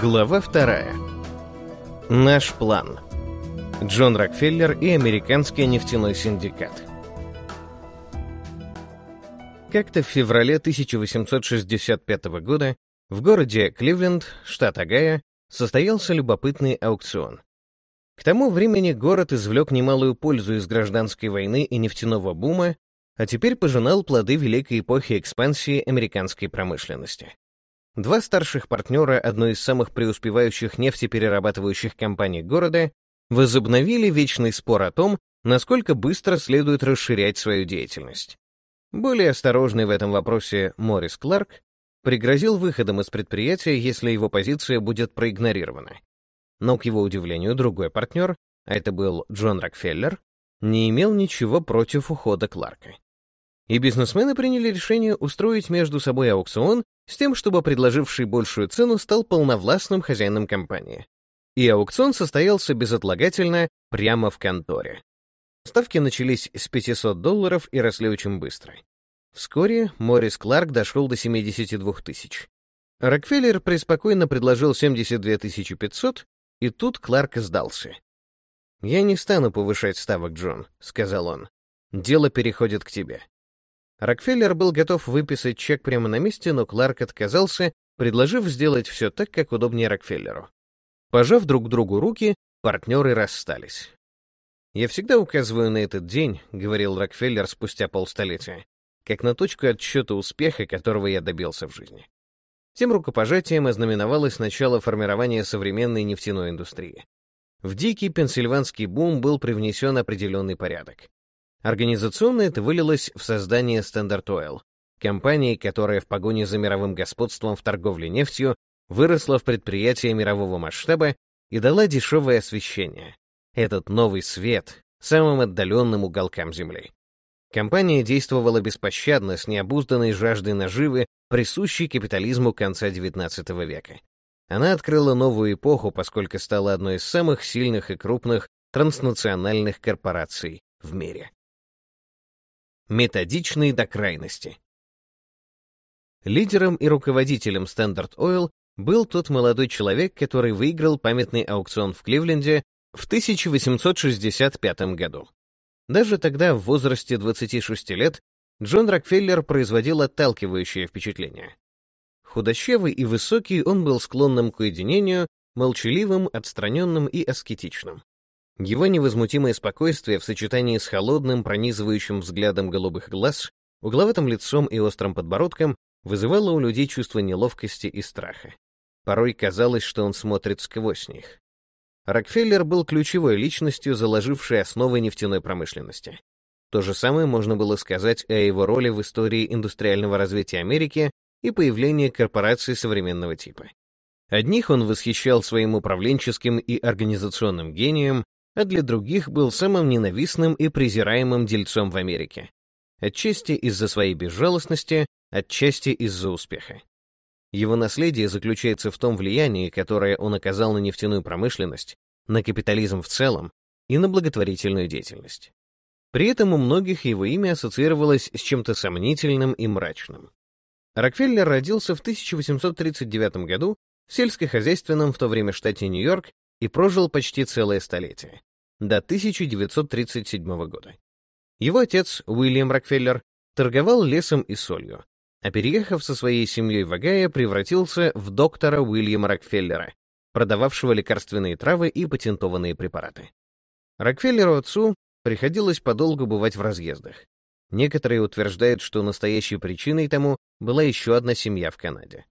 Глава вторая. Наш план. Джон Рокфеллер и американский нефтяной синдикат. Как-то в феврале 1865 года в городе Кливленд, штат Огайо, состоялся любопытный аукцион. К тому времени город извлек немалую пользу из гражданской войны и нефтяного бума, а теперь пожинал плоды великой эпохи экспансии американской промышленности. Два старших партнера одной из самых преуспевающих нефтеперерабатывающих компаний города возобновили вечный спор о том, насколько быстро следует расширять свою деятельность. Более осторожный в этом вопросе Морис Кларк пригрозил выходом из предприятия, если его позиция будет проигнорирована. Но, к его удивлению, другой партнер, а это был Джон Рокфеллер, не имел ничего против ухода Кларка и бизнесмены приняли решение устроить между собой аукцион с тем, чтобы предложивший большую цену стал полновластным хозяином компании. И аукцион состоялся безотлагательно прямо в конторе. Ставки начались с 500 долларов и росли очень быстро. Вскоре Морис Кларк дошел до 72 тысяч. Рокфеллер преспокойно предложил 72 500, и тут Кларк сдался. «Я не стану повышать ставок, Джон», — сказал он. «Дело переходит к тебе. Рокфеллер был готов выписать чек прямо на месте, но Кларк отказался, предложив сделать все так, как удобнее Рокфеллеру. Пожав друг другу руки, партнеры расстались. «Я всегда указываю на этот день», — говорил Рокфеллер спустя полстолетия, как на точку отсчета успеха, которого я добился в жизни. Тем рукопожатием ознаменовалось начало формирования современной нефтяной индустрии. В дикий пенсильванский бум был привнесен определенный порядок. Организационно это вылилось в создание Standard Oil, компании, которая в погоне за мировым господством в торговле нефтью выросла в предприятие мирового масштаба и дала дешевое освещение. Этот новый свет самым отдаленным уголкам Земли. Компания действовала беспощадно с необузданной жаждой наживы, присущей капитализму конца XIX века. Она открыла новую эпоху, поскольку стала одной из самых сильных и крупных транснациональных корпораций в мире методичный до крайности. Лидером и руководителем Standard Oil был тот молодой человек, который выиграл памятный аукцион в Кливленде в 1865 году. Даже тогда, в возрасте 26 лет, Джон Рокфеллер производил отталкивающее впечатление. Худощавый и высокий, он был склонным к уединению, молчаливым, отстраненным и аскетичным. Его невозмутимое спокойствие в сочетании с холодным, пронизывающим взглядом голубых глаз, угловатым лицом и острым подбородком вызывало у людей чувство неловкости и страха. Порой казалось, что он смотрит сквозь них. Рокфеллер был ключевой личностью, заложившей основы нефтяной промышленности. То же самое можно было сказать о его роли в истории индустриального развития Америки и появлении корпораций современного типа. Одних он восхищал своим управленческим и организационным гением, а для других был самым ненавистным и презираемым дельцом в Америке. Отчасти из-за своей безжалостности, отчасти из-за успеха. Его наследие заключается в том влиянии, которое он оказал на нефтяную промышленность, на капитализм в целом и на благотворительную деятельность. При этом у многих его имя ассоциировалось с чем-то сомнительным и мрачным. Рокфеллер родился в 1839 году в сельскохозяйственном в то время штате Нью-Йорк и прожил почти целое столетие, до 1937 года. Его отец, Уильям Рокфеллер, торговал лесом и солью, а переехав со своей семьей в Огайо, превратился в доктора Уильяма Рокфеллера, продававшего лекарственные травы и патентованные препараты. Рокфеллеру отцу приходилось подолгу бывать в разъездах. Некоторые утверждают, что настоящей причиной тому была еще одна семья в Канаде.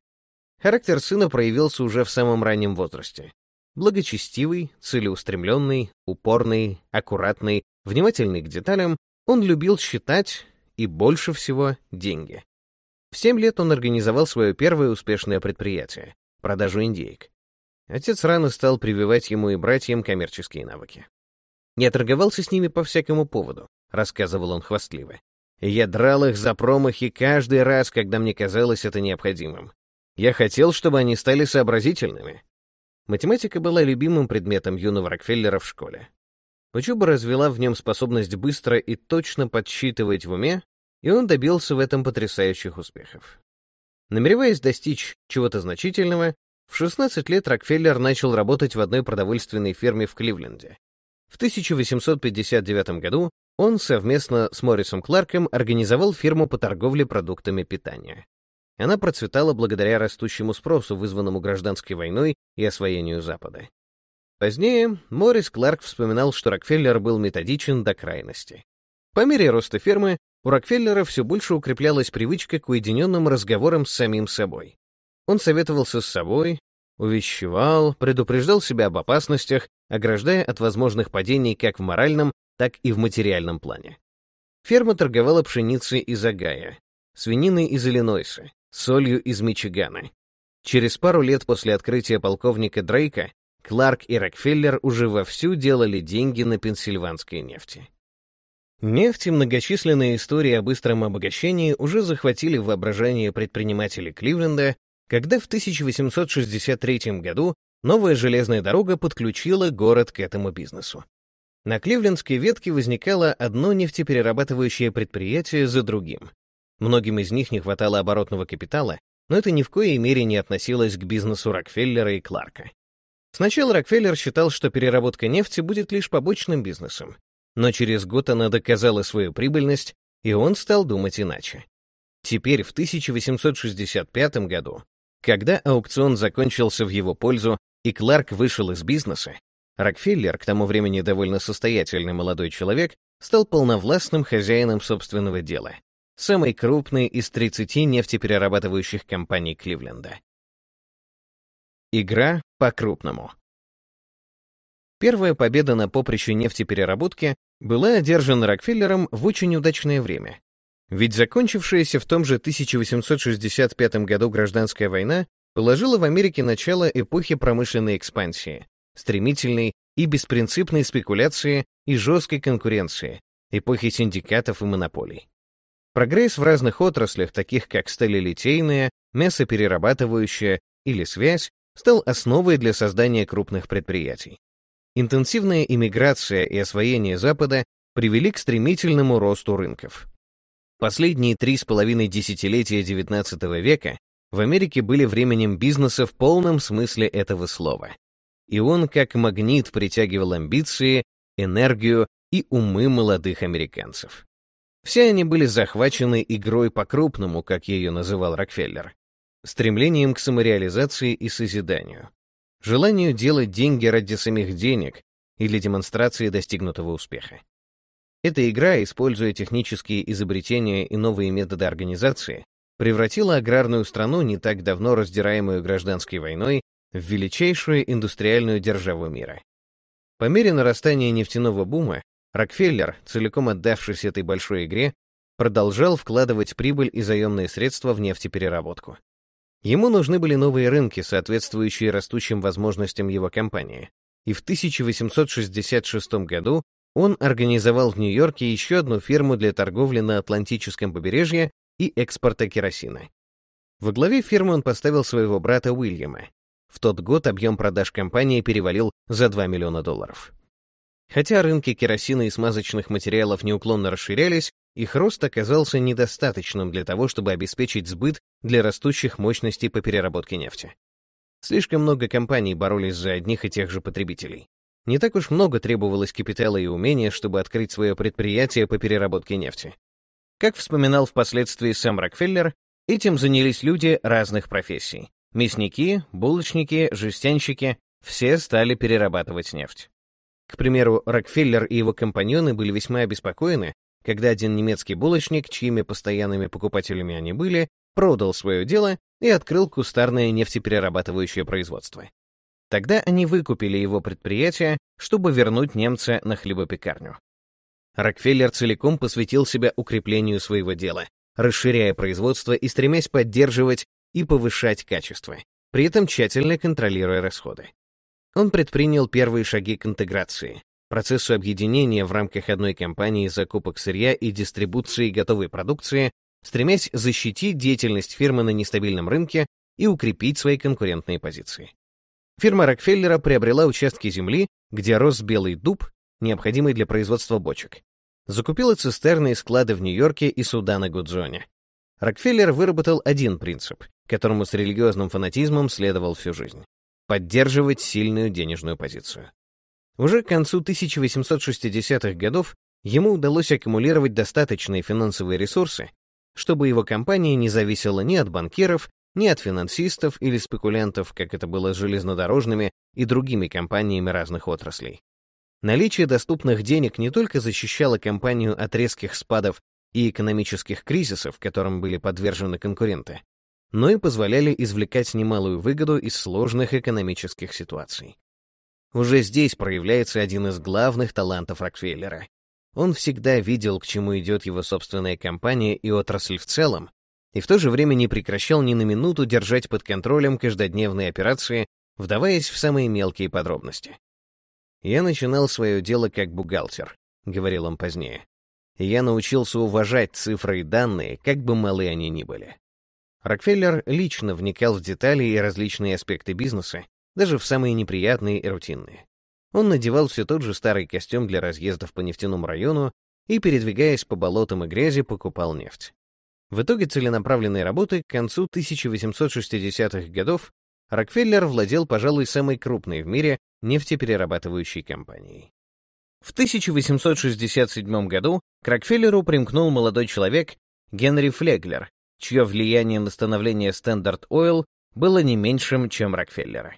Характер сына проявился уже в самом раннем возрасте. Благочестивый, целеустремленный, упорный, аккуратный, внимательный к деталям, он любил считать и больше всего деньги. В семь лет он организовал свое первое успешное предприятие — продажу индейок. Отец рано стал прививать ему и братьям коммерческие навыки. «Я торговался с ними по всякому поводу», — рассказывал он хвастливо. «Я драл их за промахи каждый раз, когда мне казалось это необходимым. Я хотел, чтобы они стали сообразительными, Математика была любимым предметом юного Рокфеллера в школе. Учеба развела в нем способность быстро и точно подсчитывать в уме, и он добился в этом потрясающих успехов. Намереваясь достичь чего-то значительного, В 16 лет Рокфеллер начал работать в одной продовольственной фирме в Кливленде. В 1859 году он совместно с Моррисом Кларком организовал фирму по торговле продуктами питания. Она процветала благодаря растущему спросу, вызванному гражданской войной и освоению Запада. Позднее Моррис Кларк вспоминал, что Рокфеллер был методичен до крайности. По мере роста фермы у Рокфеллера все больше укреплялась привычка к уединенным разговорам с самим собой. Он советовался с собой, увещевал, предупреждал себя об опасностях, ограждая от возможных падений как в моральном, так и в материальном плане. Ферма торговала пшеницей из Агая, свининой из Иллинойса, солью из Мичигана. Через пару лет после открытия полковника Дрейка Кларк и Рокфеллер уже вовсю делали деньги на пенсильванской нефти. Нефть и многочисленные истории о быстром обогащении уже захватили воображение предпринимателей Кливленда, когда в 1863 году новая железная дорога подключила город к этому бизнесу. На Кливлендской ветке возникало одно нефтеперерабатывающее предприятие за другим. Многим из них не хватало оборотного капитала, но это ни в коей мере не относилось к бизнесу Рокфеллера и Кларка. Сначала Рокфеллер считал, что переработка нефти будет лишь побочным бизнесом, но через год она доказала свою прибыльность, и он стал думать иначе. Теперь, в 1865 году, когда аукцион закончился в его пользу и Кларк вышел из бизнеса, Рокфеллер, к тому времени довольно состоятельный молодой человек, стал полновластным хозяином собственного дела, самой крупной из 30 нефтеперерабатывающих компаний Кливленда. Игра по-крупному. Первая победа на поприще нефтепереработки была одержана Рокфеллером в очень удачное время. Ведь закончившаяся в том же 1865 году гражданская война положила в Америке начало эпохи промышленной экспансии, стремительной и беспринципной спекуляции и жесткой конкуренции, эпохи синдикатов и монополий. Прогресс в разных отраслях, таких как сталелитейная, мясоперерабатывающая или связь, стал основой для создания крупных предприятий. Интенсивная иммиграция и освоение Запада привели к стремительному росту рынков. Последние три с половиной десятилетия XIX века в Америке были временем бизнеса в полном смысле этого слова. И он как магнит притягивал амбиции, энергию и умы молодых американцев. Все они были захвачены игрой по-крупному, как ее называл Рокфеллер, стремлением к самореализации и созиданию, желанию делать деньги ради самих денег или демонстрации достигнутого успеха. Эта игра, используя технические изобретения и новые методы организации, превратила аграрную страну, не так давно раздираемую гражданской войной, в величайшую индустриальную державу мира. По мере нарастания нефтяного бума, Рокфеллер, целиком отдавшись этой большой игре, продолжал вкладывать прибыль и заемные средства в нефтепереработку. Ему нужны были новые рынки, соответствующие растущим возможностям его компании. И в 1866 году он организовал в Нью-Йорке еще одну фирму для торговли на Атлантическом побережье и экспорта керосина. Во главе фирмы он поставил своего брата Уильяма. В тот год объем продаж компании перевалил за 2 миллиона долларов. Хотя рынки керосина и смазочных материалов неуклонно расширялись, их рост оказался недостаточным для того, чтобы обеспечить сбыт для растущих мощностей по переработке нефти. Слишком много компаний боролись за одних и тех же потребителей. Не так уж много требовалось капитала и умения, чтобы открыть свое предприятие по переработке нефти. Как вспоминал впоследствии сам Рокфеллер, этим занялись люди разных профессий. Мясники, булочники, жестянщики — все стали перерабатывать нефть. К примеру, Рокфеллер и его компаньоны были весьма обеспокоены, когда один немецкий булочник, чьими постоянными покупателями они были, продал свое дело и открыл кустарное нефтеперерабатывающее производство. Тогда они выкупили его предприятие, чтобы вернуть немца на хлебопекарню. Рокфеллер целиком посвятил себя укреплению своего дела, расширяя производство и стремясь поддерживать и повышать качество, при этом тщательно контролируя расходы. Он предпринял первые шаги к интеграции, процессу объединения в рамках одной компании закупок сырья и дистрибуции готовой продукции, стремясь защитить деятельность фирмы на нестабильном рынке и укрепить свои конкурентные позиции. Фирма Рокфеллера приобрела участки земли, где рос белый дуб, необходимый для производства бочек. Закупила цистерны и склады в Нью-Йорке и суда на Гудзоне. Рокфеллер выработал один принцип которому с религиозным фанатизмом следовал всю жизнь — поддерживать сильную денежную позицию. Уже к концу 1860-х годов ему удалось аккумулировать достаточные финансовые ресурсы, чтобы его компания не зависела ни от банкиров, ни от финансистов или спекулянтов, как это было с железнодорожными и другими компаниями разных отраслей. Наличие доступных денег не только защищало компанию от резких спадов и экономических кризисов, которым были подвержены конкуренты, но и позволяли извлекать немалую выгоду из сложных экономических ситуаций. Уже здесь проявляется один из главных талантов Рокфеллера. Он всегда видел, к чему идет его собственная компания и отрасль в целом, и в то же время не прекращал ни на минуту держать под контролем каждодневные операции, вдаваясь в самые мелкие подробности. «Я начинал свое дело как бухгалтер», — говорил он позднее. «Я научился уважать цифры и данные, как бы малы они ни были». Рокфеллер лично вникал в детали и различные аспекты бизнеса, даже в самые неприятные и рутинные. Он надевал все тот же старый костюм для разъездов по нефтяному району и, передвигаясь по болотам и грязи, покупал нефть. В итоге целенаправленной работы к концу 1860-х годов Рокфеллер владел, пожалуй, самой крупной в мире нефтеперерабатывающей компанией. В 1867 году к Рокфеллеру примкнул молодой человек Генри Флеглер, чье влияние на становление Standard Oil было не меньшим, чем Рокфеллера.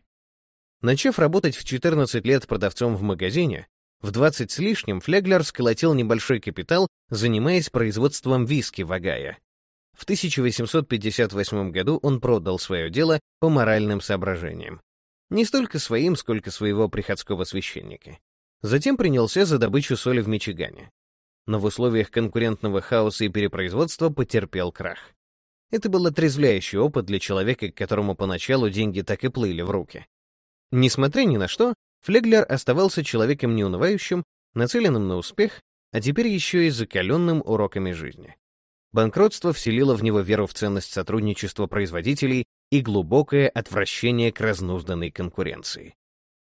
Начав работать в 14 лет продавцом в магазине, в 20 с лишним Флеглер сколотил небольшой капитал, занимаясь производством виски в Огайо. В 1858 году он продал свое дело по моральным соображениям. Не столько своим, сколько своего приходского священника. Затем принялся за добычу соли в Мичигане. Но в условиях конкурентного хаоса и перепроизводства потерпел крах. Это был отрезвляющий опыт для человека, которому поначалу деньги так и плыли в руки. Несмотря ни на что, Флеглер оставался человеком неунывающим, нацеленным на успех, а теперь еще и закаленным уроками жизни. Банкротство вселило в него веру в ценность сотрудничества производителей и глубокое отвращение к разнузданной конкуренции.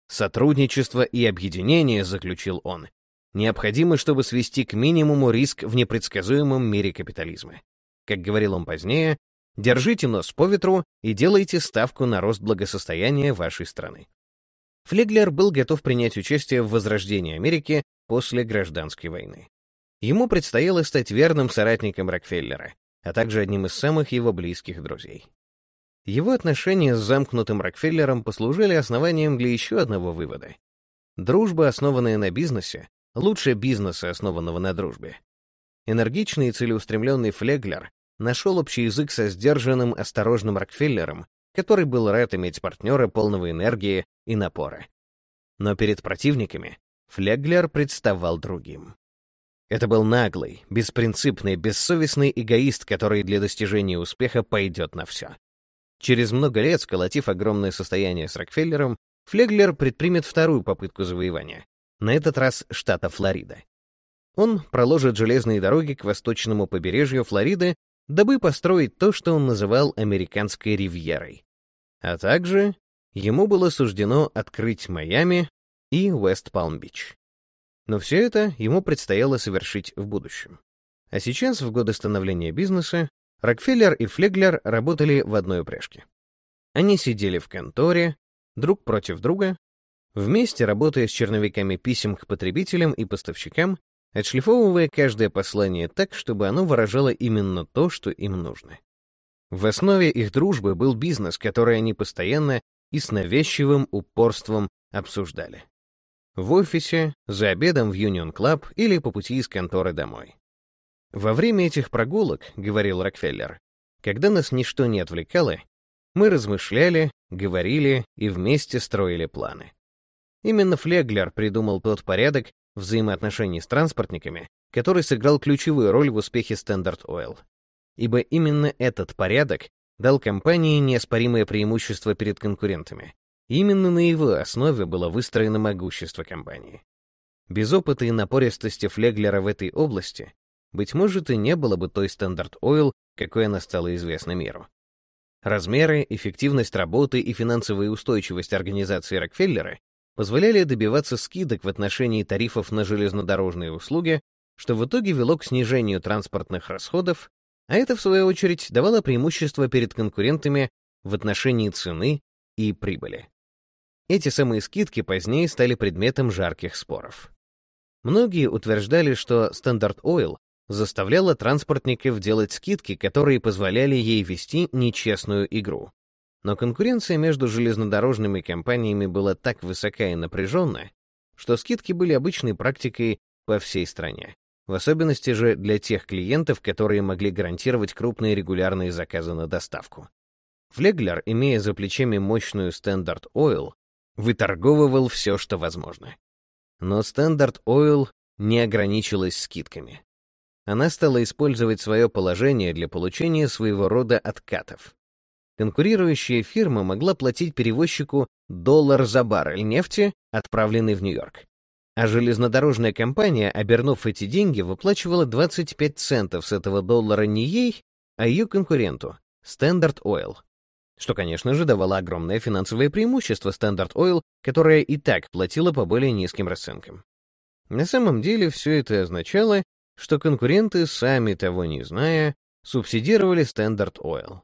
Сотрудничество и объединение, заключил он, необходимы, чтобы свести к минимуму риск в непредсказуемом мире капитализма. Как говорил он позднее, держите нос по ветру и делайте ставку на рост благосостояния вашей страны. Флеглер был готов принять участие в возрождении Америки после гражданской войны. Ему предстояло стать верным соратником Рокфеллера, а также одним из самых его близких друзей. Его отношения с замкнутым Рокфеллером послужили основанием для еще одного вывода. Дружба, основанная на бизнесе, лучше бизнеса, основанного на дружбе. Энергичный и целеустремленный Флеглер нашел общий язык со сдержанным, осторожным Рокфеллером, который был рад иметь партнера полного энергии и напора. Но перед противниками Флеглер представал другим. Это был наглый, беспринципный, бессовестный эгоист, который для достижения успеха пойдет на все. Через много лет, сколотив огромное состояние с Рокфеллером, Флеглер предпримет вторую попытку завоевания, на этот раз штата Флорида. Он проложит железные дороги к восточному побережью Флориды, дабы построить то, что он называл американской ривьерой. А также ему было суждено открыть Майами и Уэст-Палм-Бич. Но все это ему предстояло совершить в будущем. А сейчас, в годы становления бизнеса, Рокфеллер и Флеглер работали в одной упряжке. Они сидели в конторе, друг против друга, вместе работая с черновиками писем к потребителям и поставщикам, отшлифовывая каждое послание так, чтобы оно выражало именно то, что им нужно. В основе их дружбы был бизнес, который они постоянно и с навязчивым упорством обсуждали в офисе, за обедом в Union Club или по пути из конторы домой. Во время этих прогулок, говорил Рокфеллер, когда нас ничто не отвлекало, мы размышляли, говорили и вместе строили планы. Именно Флеглер придумал тот порядок взаимоотношений с транспортниками, который сыграл ключевую роль в успехе Standard Oil. Ибо именно этот порядок дал компании неоспоримое преимущество перед конкурентами, Именно на его основе было выстроено могущество компании. Без опыта и напористости Флеглера в этой области, быть может, и не было бы той Standard Oil, какой она стала известна миру. Размеры, эффективность работы и финансовая устойчивость организации Рокфеллера позволяли добиваться скидок в отношении тарифов на железнодорожные услуги, что в итоге вело к снижению транспортных расходов, а это, в свою очередь, давало преимущество перед конкурентами в отношении цены и прибыли. Эти самые скидки позднее стали предметом жарких споров. Многие утверждали, что Standard Oil заставляла транспортников делать скидки, которые позволяли ей вести нечестную игру. Но конкуренция между железнодорожными компаниями была так высока и напряженная, что скидки были обычной практикой по всей стране. В особенности же для тех клиентов, которые могли гарантировать крупные регулярные заказы на доставку. Флеглер, имея за плечами мощную Standard Oil, выторговывал все, что возможно. Но Standard Oil не ограничилась скидками. Она стала использовать свое положение для получения своего рода откатов. Конкурирующая фирма могла платить перевозчику доллар за баррель нефти, отправленный в Нью-Йорк. А железнодорожная компания, обернув эти деньги, выплачивала 25 центов с этого доллара не ей, а ее конкуренту, Standard Oil. Что, конечно же, давало огромное финансовое преимущество Standard Oil, которая и так платила по более низким расценкам. На самом деле все это означало, что конкуренты, сами того не зная, субсидировали Standard Oil.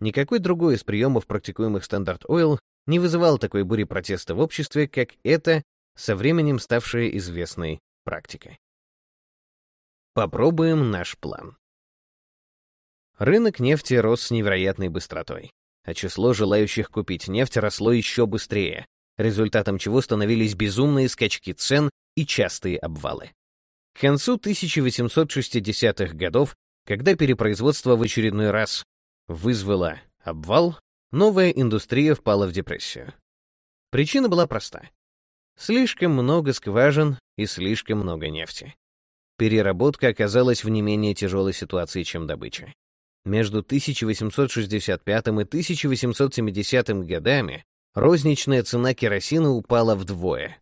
Никакой другой из приемов, практикуемых Standard Oil, не вызывал такой бури протеста в обществе, как это, со временем ставшая известной практикой. Попробуем наш план. Рынок нефти рос с невероятной быстротой, а число желающих купить нефть росло еще быстрее, результатом чего становились безумные скачки цен и частые обвалы. К концу 1860-х годов, когда перепроизводство в очередной раз вызвало обвал, новая индустрия впала в депрессию. Причина была проста. Слишком много скважин и слишком много нефти. Переработка оказалась в не менее тяжелой ситуации, чем добыча. Между 1865 и 1870 годами розничная цена керосина упала вдвое.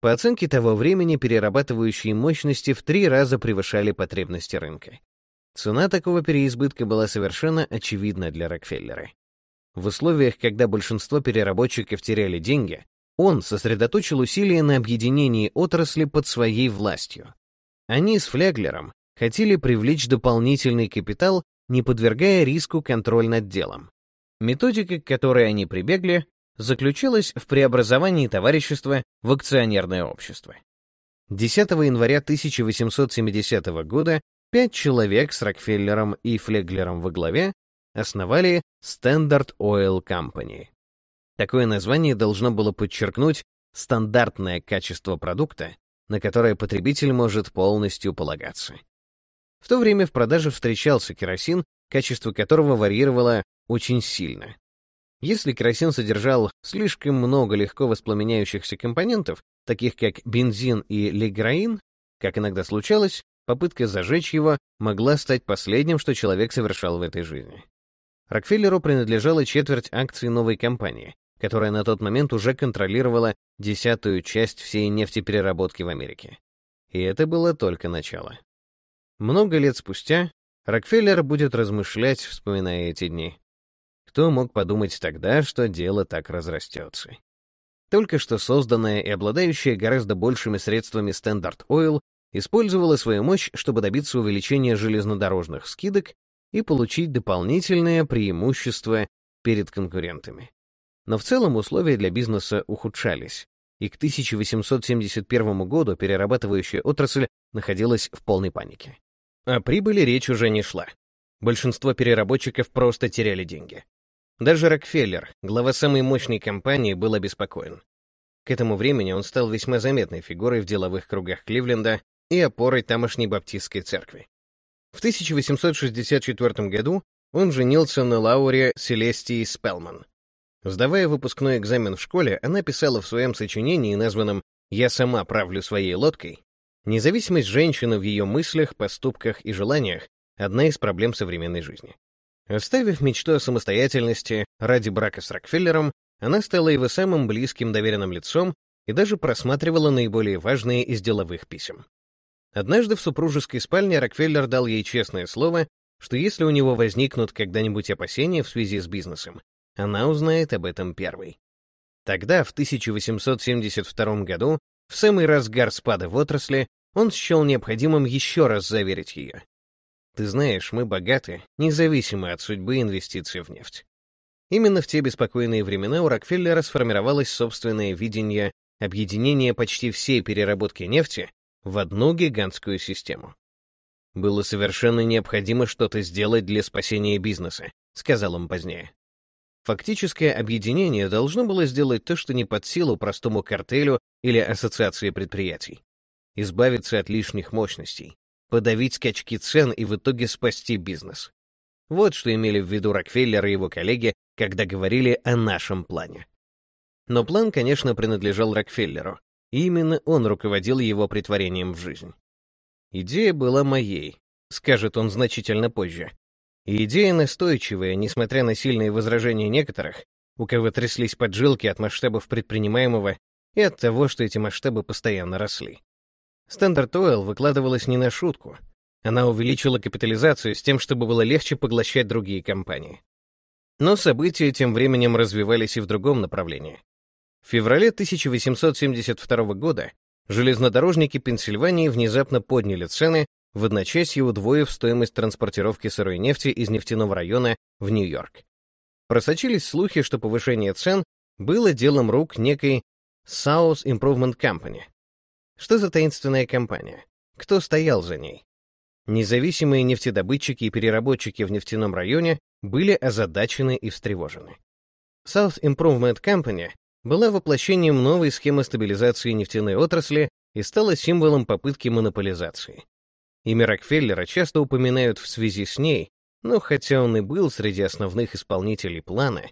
По оценке того времени, перерабатывающие мощности в три раза превышали потребности рынка. Цена такого переизбытка была совершенно очевидна для Рокфеллера. В условиях, когда большинство переработчиков теряли деньги, он сосредоточил усилия на объединении отрасли под своей властью. Они с Фляглером хотели привлечь дополнительный капитал, не подвергая риску контроль над делом. Методика, к которой они прибегли, заключалась в преобразовании товарищества в акционерное общество. 10 января 1870 года пять человек с Рокфеллером и Флеглером во главе основали Standard Oil Company. Такое название должно было подчеркнуть стандартное качество продукта, на которое потребитель может полностью полагаться. В то время в продаже встречался керосин, качество которого варьировало очень сильно. Если керосин содержал слишком много легко воспламеняющихся компонентов, таких как бензин и лиграин, как иногда случалось, попытка зажечь его могла стать последним, что человек совершал в этой жизни. Рокфеллеру принадлежала четверть акций новой компании, которая на тот момент уже контролировала десятую часть всей нефтепереработки в Америке. И это было только начало. Много лет спустя Рокфеллер будет размышлять, вспоминая эти дни. Кто мог подумать тогда, что дело так разрастется? Только что созданная и обладающая гораздо большими средствами Standard Oil использовала свою мощь, чтобы добиться увеличения железнодорожных скидок и получить дополнительное преимущество перед конкурентами. Но в целом условия для бизнеса ухудшались, и к 1871 году перерабатывающая отрасль находилась в полной панике. О прибыли речь уже не шла. Большинство переработчиков просто теряли деньги. Даже Рокфеллер, глава самой мощной компании, был обеспокоен. К этому времени он стал весьма заметной фигурой в деловых кругах Кливленда и опорой тамошней баптистской церкви. В 1864 году он женился на Лауре Селестии Спелман. Сдавая выпускной экзамен в школе, она писала в своем сочинении, названном «Я сама правлю своей лодкой», независимость женщины в ее мыслях, поступках и желаниях — одна из проблем современной жизни. Оставив мечту о самостоятельности ради брака с Рокфеллером, она стала его самым близким доверенным лицом и даже просматривала наиболее важные из деловых писем. Однажды в супружеской спальне Рокфеллер дал ей честное слово, что если у него возникнут когда-нибудь опасения в связи с бизнесом, она узнает об этом первой. Тогда, в 1872 году, в самый разгар спада в отрасли, он счел необходимым еще раз заверить ее. Ты знаешь, мы богаты, независимо от судьбы инвестиций в нефть. Именно в те беспокойные времена у Рокфеллера сформировалось собственное видение объединения почти всей переработки нефти в одну гигантскую систему. «Было совершенно необходимо что-то сделать для спасения бизнеса», — сказал он позднее. Фактическое объединение должно было сделать то, что не под силу простому картелю или ассоциации предприятий. Избавиться от лишних мощностей, подавить скачки цен и в итоге спасти бизнес. Вот что имели в виду Рокфеллер и его коллеги, когда говорили о нашем плане. Но план, конечно, принадлежал Рокфеллеру, и именно он руководил его претворением в жизнь. Идея была моей, скажет он значительно позже. И идея настойчивая, несмотря на сильные возражения некоторых, у кого тряслись поджилки от масштабов предпринимаемого и от того, что эти масштабы постоянно росли. Standard Oil выкладывалась не на шутку. Она увеличила капитализацию с тем, чтобы было легче поглощать другие компании. Но события тем временем развивались и в другом направлении. В феврале 1872 года железнодорожники Пенсильвании внезапно подняли цены, в одночасье удвоив стоимость транспортировки сырой нефти из нефтяного района в Нью-Йорк. Просочились слухи, что повышение цен было делом рук некой South Improvement Company. Что за таинственная компания? Кто стоял за ней? Независимые нефтедобытчики и переработчики в нефтяном районе были озадачены и встревожены. South Improvement Company была воплощением новой схемы стабилизации нефтяной отрасли и стала символом попытки монополизации. Имя Рокфеллера часто упоминают в связи с ней, но хотя он и был среди основных исполнителей плана,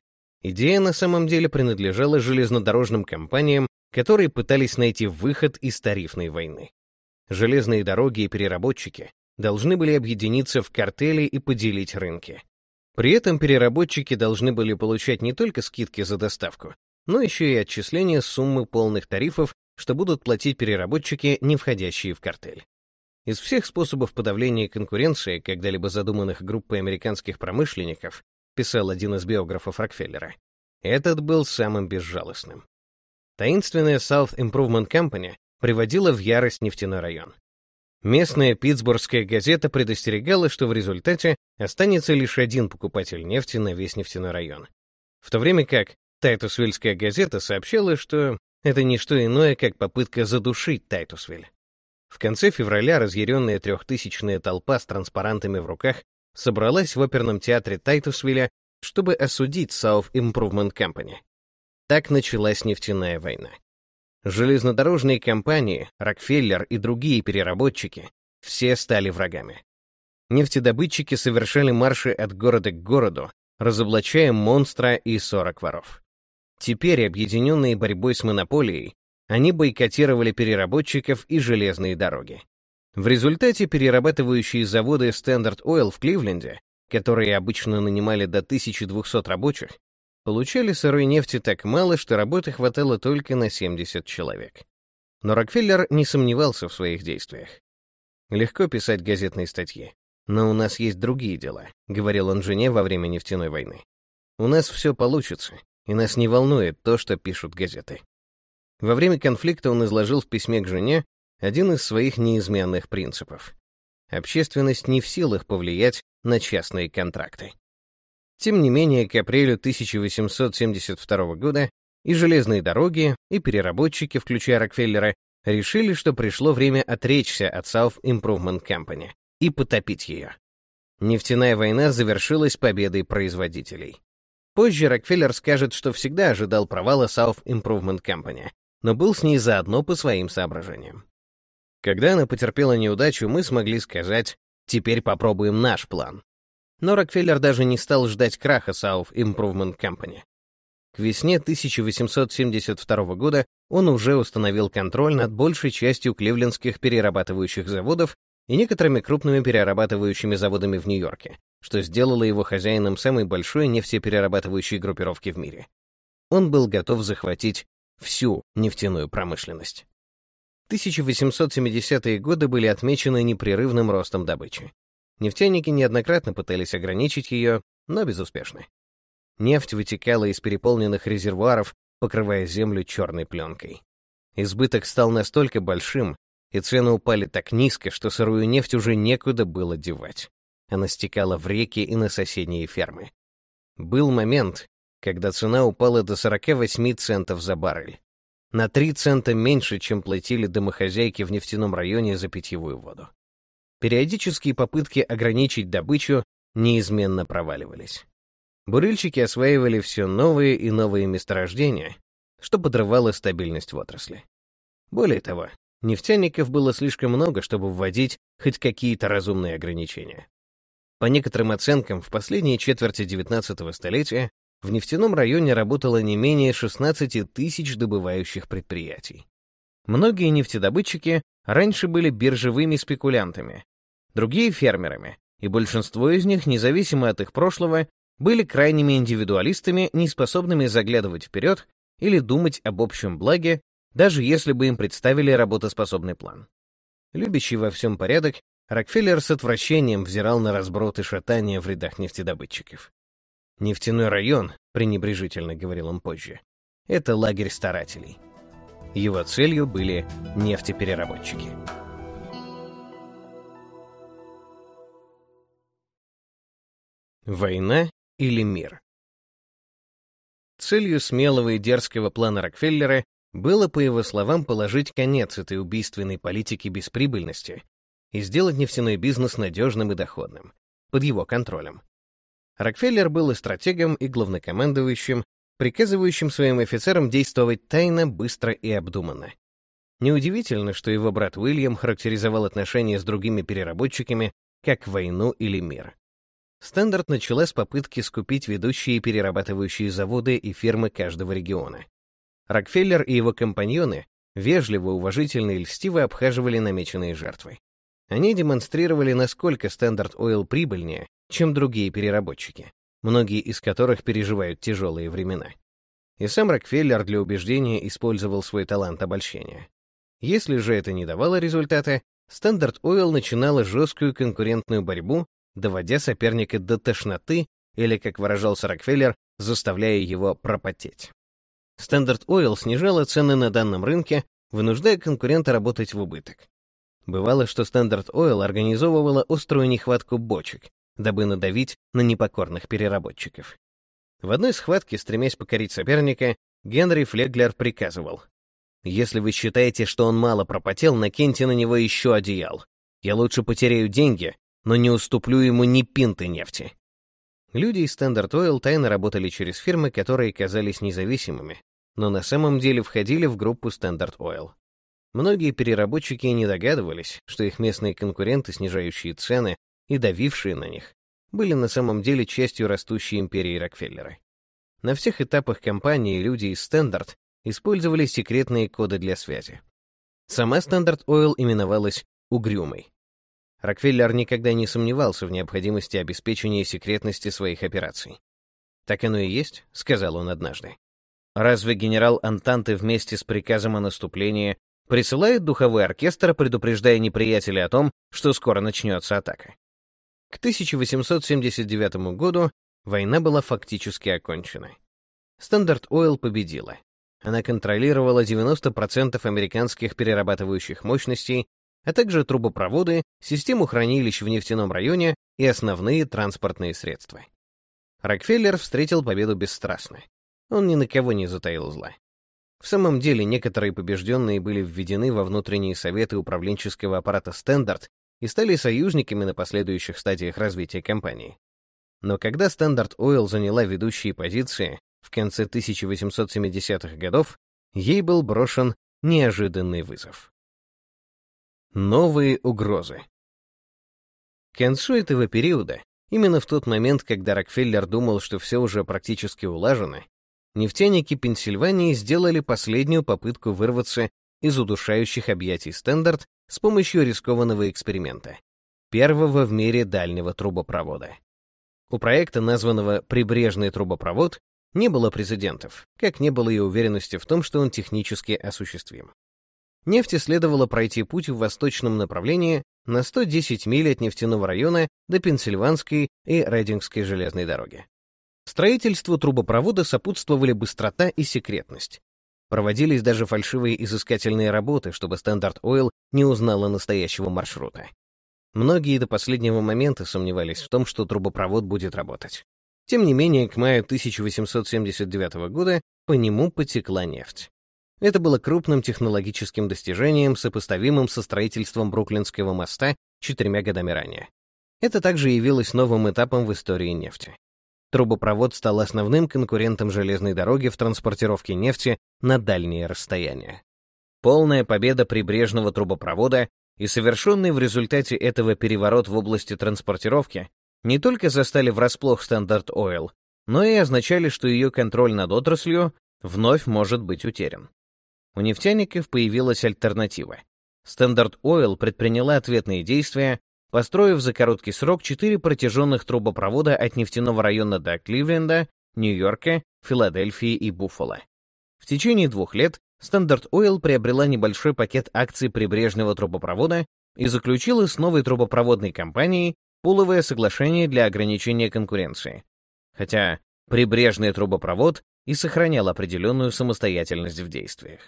идея на самом деле принадлежала железнодорожным компаниям, которые пытались найти выход из тарифной войны. Железные дороги и переработчики должны были объединиться в картели и поделить рынки. При этом переработчики должны были получать не только скидки за доставку, но еще и отчисления суммы полных тарифов, что будут платить переработчики, не входящие в картель. Из всех способов подавления конкуренции, когда-либо задуманных группой американских промышленников, писал один из биографов Рокфеллера, этот был самым безжалостным. Таинственная South Improvement Company приводила в ярость нефтяной район. Местная питтсбургская газета предостерегала, что в результате останется лишь один покупатель нефти на весь нефтяной район. В то время как Тайтусвильская газета сообщала, что это не что иное, как попытка задушить Тайтусвиль. В конце февраля разъяренная трехтысячная толпа с транспарантами в руках собралась в оперном театре Тайтусвилля, чтобы осудить South Improvement Company. Так началась нефтяная война. Железнодорожные компании, Рокфеллер и другие переработчики все стали врагами. Нефтедобытчики совершали марши от города к городу, разоблачая монстра и 40 воров. Теперь, объединенные борьбой с монополией, они бойкотировали переработчиков и железные дороги. В результате перерабатывающие заводы Standard Oil в Кливленде, которые обычно нанимали до 1200 рабочих, Получали сырой нефти так мало, что работы хватало только на 70 человек. Но Рокфеллер не сомневался в своих действиях. Легко писать газетные статьи. Но у нас есть другие дела, говорил он жене во время нефтяной войны. У нас все получится, и нас не волнует то, что пишут газеты. Во время конфликта он изложил в письме к жене один из своих неизменных принципов. Общественность не в силах повлиять на частные контракты. Тем не менее, к апрелю 1872 года и железные дороги, и переработчики, включая Рокфеллера, решили, что пришло время отречься от South Improvement Company и потопить ее. Нефтяная война завершилась победой производителей. Позже Рокфеллер скажет, что всегда ожидал провала South Improvement Company, но был с ней заодно по своим соображениям. Когда она потерпела неудачу, мы смогли сказать «теперь попробуем наш план», но Рокфеллер даже не стал ждать краха South Improvement Company. К весне 1872 года он уже установил контроль над большей частью кливлендских перерабатывающих заводов и некоторыми крупными перерабатывающими заводами в Нью-Йорке, что сделало его хозяином самой большой нефтеперерабатывающей группировки в мире. Он был готов захватить всю нефтяную промышленность. 1870-е годы были отмечены непрерывным ростом добычи. Нефтяники неоднократно пытались ограничить ее, но безуспешно. Нефть вытекала из переполненных резервуаров, покрывая землю черной пленкой. Избыток стал настолько большим, и цены упали так низко, что сырую нефть уже некуда было девать. Она стекала в реки и на соседние фермы. Был момент, когда цена упала до 48 центов за баррель. На 3 цента меньше, чем платили домохозяйки в нефтяном районе за питьевую воду. Периодические попытки ограничить добычу неизменно проваливались. Бурильщики осваивали все новые и новые месторождения, что подрывало стабильность в отрасли. Более того, нефтяников было слишком много, чтобы вводить хоть какие-то разумные ограничения. По некоторым оценкам, в последние четверти XIX столетия в нефтяном районе работало не менее 16 тысяч добывающих предприятий. Многие нефтедобытчики раньше были биржевыми спекулянтами, другие — фермерами, и большинство из них, независимо от их прошлого, были крайними индивидуалистами, не способными заглядывать вперед или думать об общем благе, даже если бы им представили работоспособный план. Любящий во всем порядок, Рокфеллер с отвращением взирал на разброд и шатание в рядах нефтедобытчиков. «Нефтяной район», — пренебрежительно говорил он позже, — «это лагерь старателей». Его целью были нефтепереработчики. Война или мир? Целью смелого и дерзкого плана Рокфеллера было, по его словам, положить конец этой убийственной политике бесприбыльности и сделать нефтяной бизнес надежным и доходным, под его контролем. Рокфеллер был и стратегом, и главнокомандующим, приказывающим своим офицерам действовать тайно, быстро и обдуманно. Неудивительно, что его брат Уильям характеризовал отношения с другими переработчиками как войну или мир. Стандарт начала с попытки скупить ведущие перерабатывающие заводы и фирмы каждого региона. Рокфеллер и его компаньоны вежливо, уважительно и льстиво обхаживали намеченные жертвы. Они демонстрировали, насколько Standard Oil прибыльнее, чем другие переработчики, многие из которых переживают тяжелые времена. И сам Рокфеллер для убеждения использовал свой талант обольщения. Если же это не давало результата, Standard Oil начинала жесткую конкурентную борьбу доводя соперника до тошноты или, как выражался Рокфеллер, заставляя его пропотеть. Standard Oil снижала цены на данном рынке, вынуждая конкурента работать в убыток. Бывало, что Standard Oil организовывала острую нехватку бочек, дабы надавить на непокорных переработчиков. В одной схватке, стремясь покорить соперника, Генри Флеглер приказывал. «Если вы считаете, что он мало пропотел, накиньте на него еще одеял. Я лучше потеряю деньги, но не уступлю ему ни пинты нефти. Люди из Standard Oil тайно работали через фирмы, которые казались независимыми, но на самом деле входили в группу Standard Oil. Многие переработчики не догадывались, что их местные конкуренты, снижающие цены и давившие на них, были на самом деле частью растущей империи Рокфеллера. На всех этапах компании люди из Standard использовали секретные коды для связи. Сама Standard Oil именовалась «Угрюмой». Рокфеллер никогда не сомневался в необходимости обеспечения секретности своих операций. «Так оно и есть», — сказал он однажды. «Разве генерал Антанты вместе с приказом о наступлении присылает духовой оркестр, предупреждая неприятеля о том, что скоро начнется атака?» К 1879 году война была фактически окончена. Standard Oil победила. Она контролировала 90% американских перерабатывающих мощностей а также трубопроводы, систему хранилищ в нефтяном районе и основные транспортные средства. Рокфеллер встретил победу бесстрастно. Он ни на кого не затаил зла. В самом деле, некоторые побежденные были введены во внутренние советы управленческого аппарата «Standard» и стали союзниками на последующих стадиях развития компании. Но когда Standard Oil заняла ведущие позиции в конце 1870-х годов, ей был брошен неожиданный вызов. Новые угрозы. К концу этого периода, именно в тот момент, когда Рокфеллер думал, что все уже практически улажено, нефтяники Пенсильвании сделали последнюю попытку вырваться из удушающих объятий Стендарт с помощью рискованного эксперимента — первого в мире дальнего трубопровода. У проекта, названного «Прибрежный трубопровод», не было прецедентов, как не было и уверенности в том, что он технически осуществим. Нефти следовало пройти путь в восточном направлении на 110 миль от нефтяного района до Пенсильванской и Рейдингской железной дороги. Строительству трубопровода сопутствовали быстрота и секретность. Проводились даже фальшивые изыскательные работы, чтобы Стандарт Ойл не узнала настоящего маршрута. Многие до последнего момента сомневались в том, что трубопровод будет работать. Тем не менее, к маю 1879 года по нему потекла нефть. Это было крупным технологическим достижением, сопоставимым со строительством Бруклинского моста четырьмя годами ранее. Это также явилось новым этапом в истории нефти. Трубопровод стал основным конкурентом железной дороги в транспортировке нефти на дальние расстояния. Полная победа прибрежного трубопровода и совершенный в результате этого переворот в области транспортировки не только застали врасплох Standard Oil, но и означали, что ее контроль над отраслью вновь может быть утерян. У нефтяников появилась альтернатива. Standard Oil предприняла ответные действия, построив за короткий срок четыре протяженных трубопровода от нефтяного района до Кливленда, Нью-Йорка, Филадельфии и Буффало. В течение двух лет Standard Oil приобрела небольшой пакет акций прибрежного трубопровода и заключила с новой трубопроводной компанией пуловое соглашение для ограничения конкуренции. Хотя прибрежный трубопровод и сохранял определенную самостоятельность в действиях.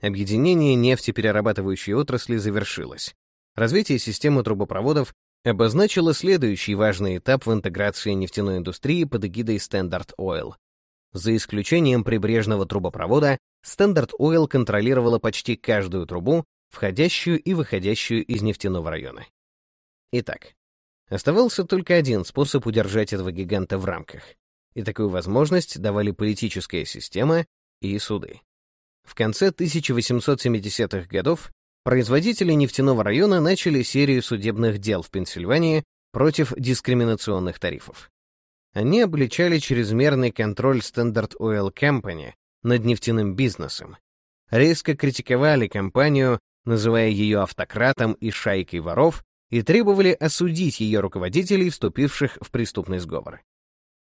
Объединение нефтеперерабатывающей отрасли завершилось. Развитие системы трубопроводов обозначило следующий важный этап в интеграции нефтяной индустрии под эгидой Standard Oil. За исключением прибрежного трубопровода, Standard Oil контролировала почти каждую трубу, входящую и выходящую из нефтяного района. Итак, оставался только один способ удержать этого гиганта в рамках, и такую возможность давали политическая система и суды. В конце 1870-х годов производители нефтяного района начали серию судебных дел в Пенсильвании против дискриминационных тарифов. Они обличали чрезмерный контроль Standard Oil Company над нефтяным бизнесом, резко критиковали компанию, называя ее автократом и шайкой воров, и требовали осудить ее руководителей, вступивших в преступный сговор.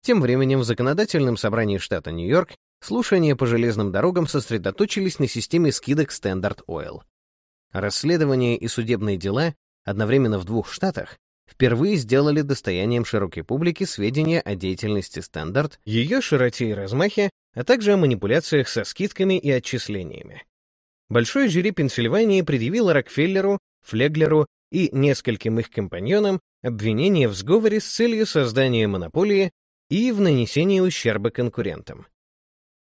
Тем временем в законодательном собрании штата Нью-Йорк слушания по железным дорогам сосредоточились на системе скидок Standard Oil. Расследования и судебные дела одновременно в двух штатах впервые сделали достоянием широкой публики сведения о деятельности Standard, ее широте и размахе, а также о манипуляциях со скидками и отчислениями. Большой жюри Пенсильвании предъявило Рокфеллеру, Флеглеру и нескольким их компаньонам обвинения в сговоре с целью создания монополии и в нанесении ущерба конкурентам.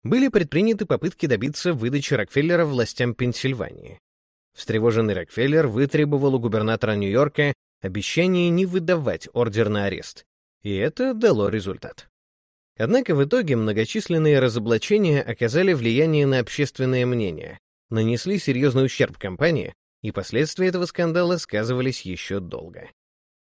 Были предприняты попытки добиться выдачи Рокфеллера властям Пенсильвании. Встревоженный Рокфеллер вытребовал у губернатора Нью-Йорка обещание не выдавать ордер на арест, и это дало результат. Однако в итоге многочисленные разоблачения оказали влияние на общественное мнение, нанесли серьезный ущерб компании, и последствия этого скандала сказывались еще долго.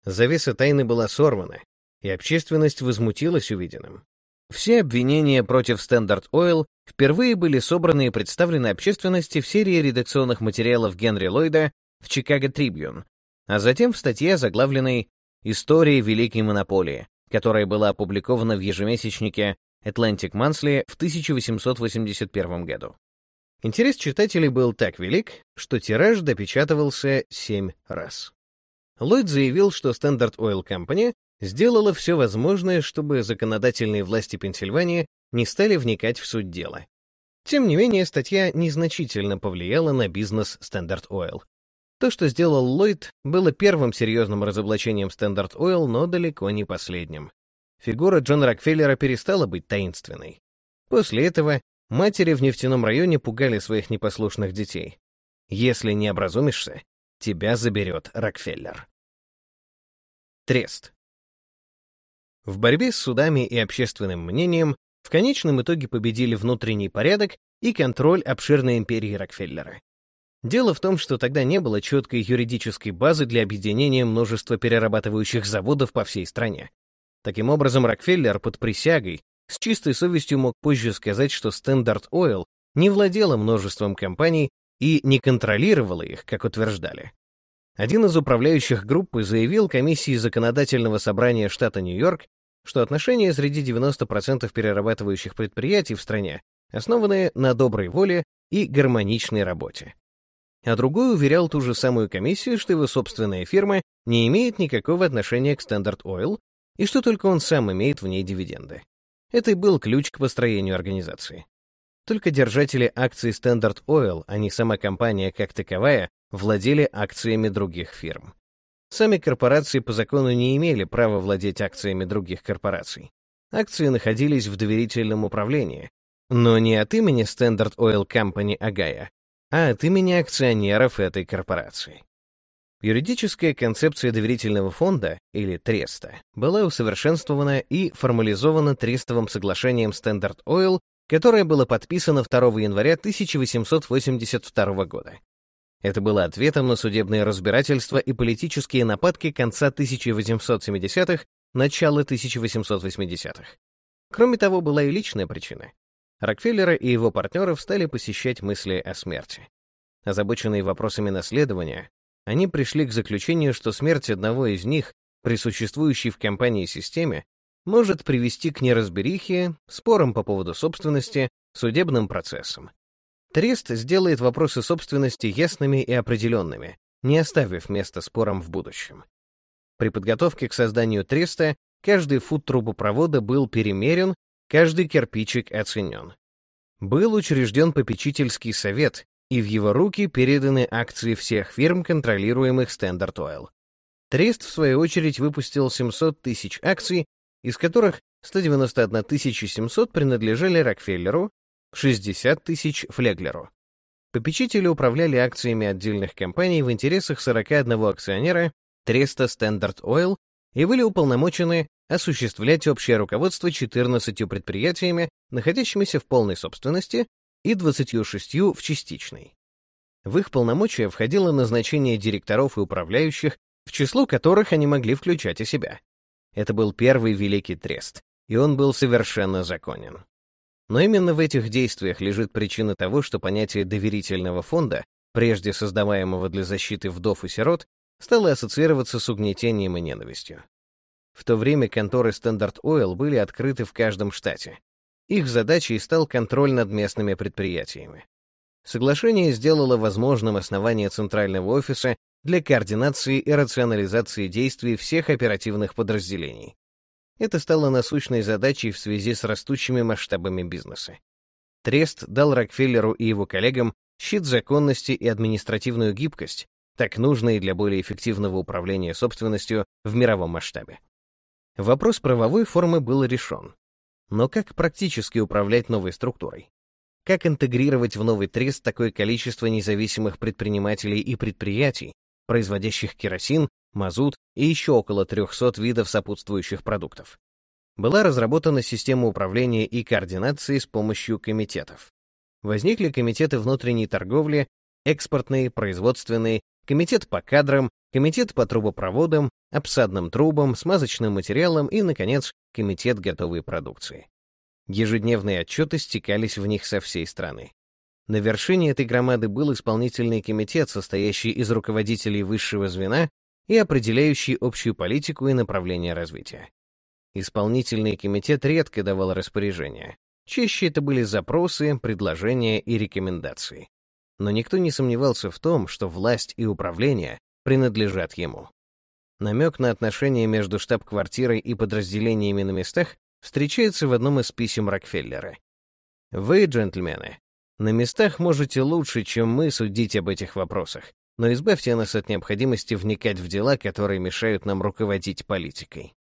Завеса тайны была сорвана, и общественность возмутилась увиденным. Все обвинения против Standard Oil впервые были собраны и представлены общественности в серии редакционных материалов Генри Ллойда в Chicago Tribune, а затем в статье, заглавленной «История великой монополии», которая была опубликована в ежемесячнике Atlantic Monthly в 1881 году. Интерес читателей был так велик, что тираж допечатывался семь раз. Ллойд заявил, что Standard Oil Company сделала все возможное, чтобы законодательные власти Пенсильвании не стали вникать в суть дела. Тем не менее, статья незначительно повлияла на бизнес Standard Oil. То, что сделал Ллойд, было первым серьезным разоблачением Standard Oil, но далеко не последним. Фигура Джона Рокфеллера перестала быть таинственной. После этого матери в нефтяном районе пугали своих непослушных детей. Если не образумишься, тебя заберет Рокфеллер. Трест. В борьбе с судами и общественным мнением в конечном итоге победили внутренний порядок и контроль обширной империи Рокфеллера. Дело в том, что тогда не было четкой юридической базы для объединения множества перерабатывающих заводов по всей стране. Таким образом, Рокфеллер под присягой с чистой совестью мог позже сказать, что Standard Oil не владела множеством компаний и не контролировала их, как утверждали. Один из управляющих группы заявил комиссии законодательного собрания штата Нью-Йорк, что отношения среди 90% перерабатывающих предприятий в стране основаны на доброй воле и гармоничной работе. А другой уверял ту же самую комиссию, что его собственная фирма не имеет никакого отношения к Standard Oil и что только он сам имеет в ней дивиденды. Это и был ключ к построению организации. Только держатели акций Standard Oil, а не сама компания как таковая, владели акциями других фирм. Сами корпорации по закону не имели права владеть акциями других корпораций. Акции находились в доверительном управлении, но не от имени Standard Oil Company Агая, а от имени акционеров этой корпорации. Юридическая концепция доверительного фонда, или треста, была усовершенствована и формализована трестовым соглашением Standard Oil, которое было подписано 2 января 1882 года. Это было ответом на судебные разбирательства и политические нападки конца 1870-х, начала 1880-х. Кроме того, была и личная причина. Рокфеллера и его партнеров стали посещать мысли о смерти. Озабоченные вопросами наследования, они пришли к заключению, что смерть одного из них при существующей в компании системе может привести к неразберихе, спорам по поводу собственности, судебным процессам. Трест сделает вопросы собственности ясными и определенными, не оставив места спорам в будущем. При подготовке к созданию треста каждый фут трубопровода был перемерен, каждый кирпичик оценен. Был учрежден попечительский совет, и в его руки переданы акции всех фирм, контролируемых Standard Oil. Трест, в свою очередь, выпустил 700 тысяч акций, из которых 191 700 принадлежали Рокфеллеру, 60 тысяч — Флеглеру. Попечители управляли акциями отдельных компаний в интересах 41 акционера Треста Standard Oil и были уполномочены осуществлять общее руководство 14 предприятиями, находящимися в полной собственности, и 26 в частичной. В их полномочия входило назначение директоров и управляющих, в число которых они могли включать и себя. Это был первый великий трест, и он был совершенно законен. Но именно в этих действиях лежит причина того, что понятие доверительного фонда, прежде создаваемого для защиты вдов и сирот, стало ассоциироваться с угнетением и ненавистью. В то время конторы Standard Oil были открыты в каждом штате, их задачей стал контроль над местными предприятиями. Соглашение сделало возможным основание Центрального офиса для координации и рационализации действий всех оперативных подразделений. Это стало насущной задачей в связи с растущими масштабами бизнеса. Трест дал Рокфеллеру и его коллегам щит законности и административную гибкость, так нужные для более эффективного управления собственностью в мировом масштабе. Вопрос правовой формы был решен. Но как практически управлять новой структурой? Как интегрировать в новый трест такое количество независимых предпринимателей и предприятий, производящих керосин, мазут и еще около 300 видов сопутствующих продуктов? Была разработана система управления и координации с помощью комитетов. Возникли комитеты внутренней торговли, экспортные, производственные, комитет по кадрам, комитет по трубопроводам, обсадным трубам, смазочным материалам и, наконец, комитет готовой продукции. Ежедневные отчеты стекались в них со всей страны. На вершине этой громады был исполнительный комитет, состоящий из руководителей высшего звена и определяющий общую политику и направление развития. Исполнительный комитет редко давал распоряжения. Чаще это были запросы, предложения и рекомендации. Но никто не сомневался в том, что власть и управление принадлежат ему. Намек на отношения между штаб-квартирой и подразделениями на местах встречается в одном из писем Рокфеллера. «Вы, джентльмены, на местах можете лучше, чем мы, судить об этих вопросах, но избавьте нас от необходимости вникать в дела, которые мешают нам руководить политикой».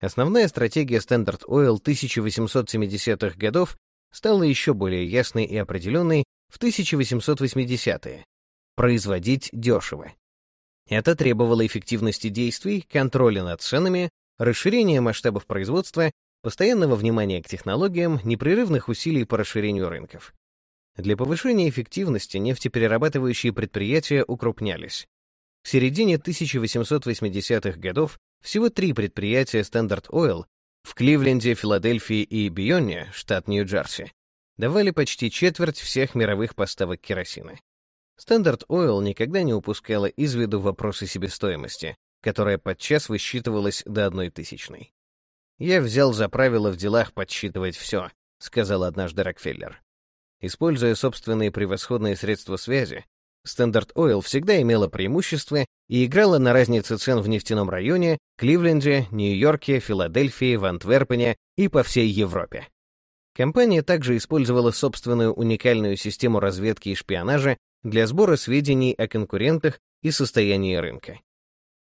Основная стратегия Standard Oil 1870-х годов стала еще более ясной и определенной в 1880-е — производить дешево. Это требовало эффективности действий, контроля над ценами, расширения масштабов производства, постоянного внимания к технологиям, непрерывных усилий по расширению рынков. Для повышения эффективности нефтеперерабатывающие предприятия укрупнялись. К середине 1880-х годов всего три предприятия Standard Oil в Кливленде, Филадельфии и Бионне, штат Нью-Джерси, давали почти четверть всех мировых поставок керосина. Standard Oil никогда не упускала из виду вопросы себестоимости, которая подчас высчитывалась до одной тысячной. «Я взял за правило в делах подсчитывать все», — сказал однажды Рокфеллер. Используя собственные превосходные средства связи, Standard Oil всегда имела преимущество и играла на разнице цен в нефтяном районе, Кливленде, Нью-Йорке, Филадельфии, в Антверпене и по всей Европе. Компания также использовала собственную уникальную систему разведки и шпионажа для сбора сведений о конкурентах и состоянии рынка.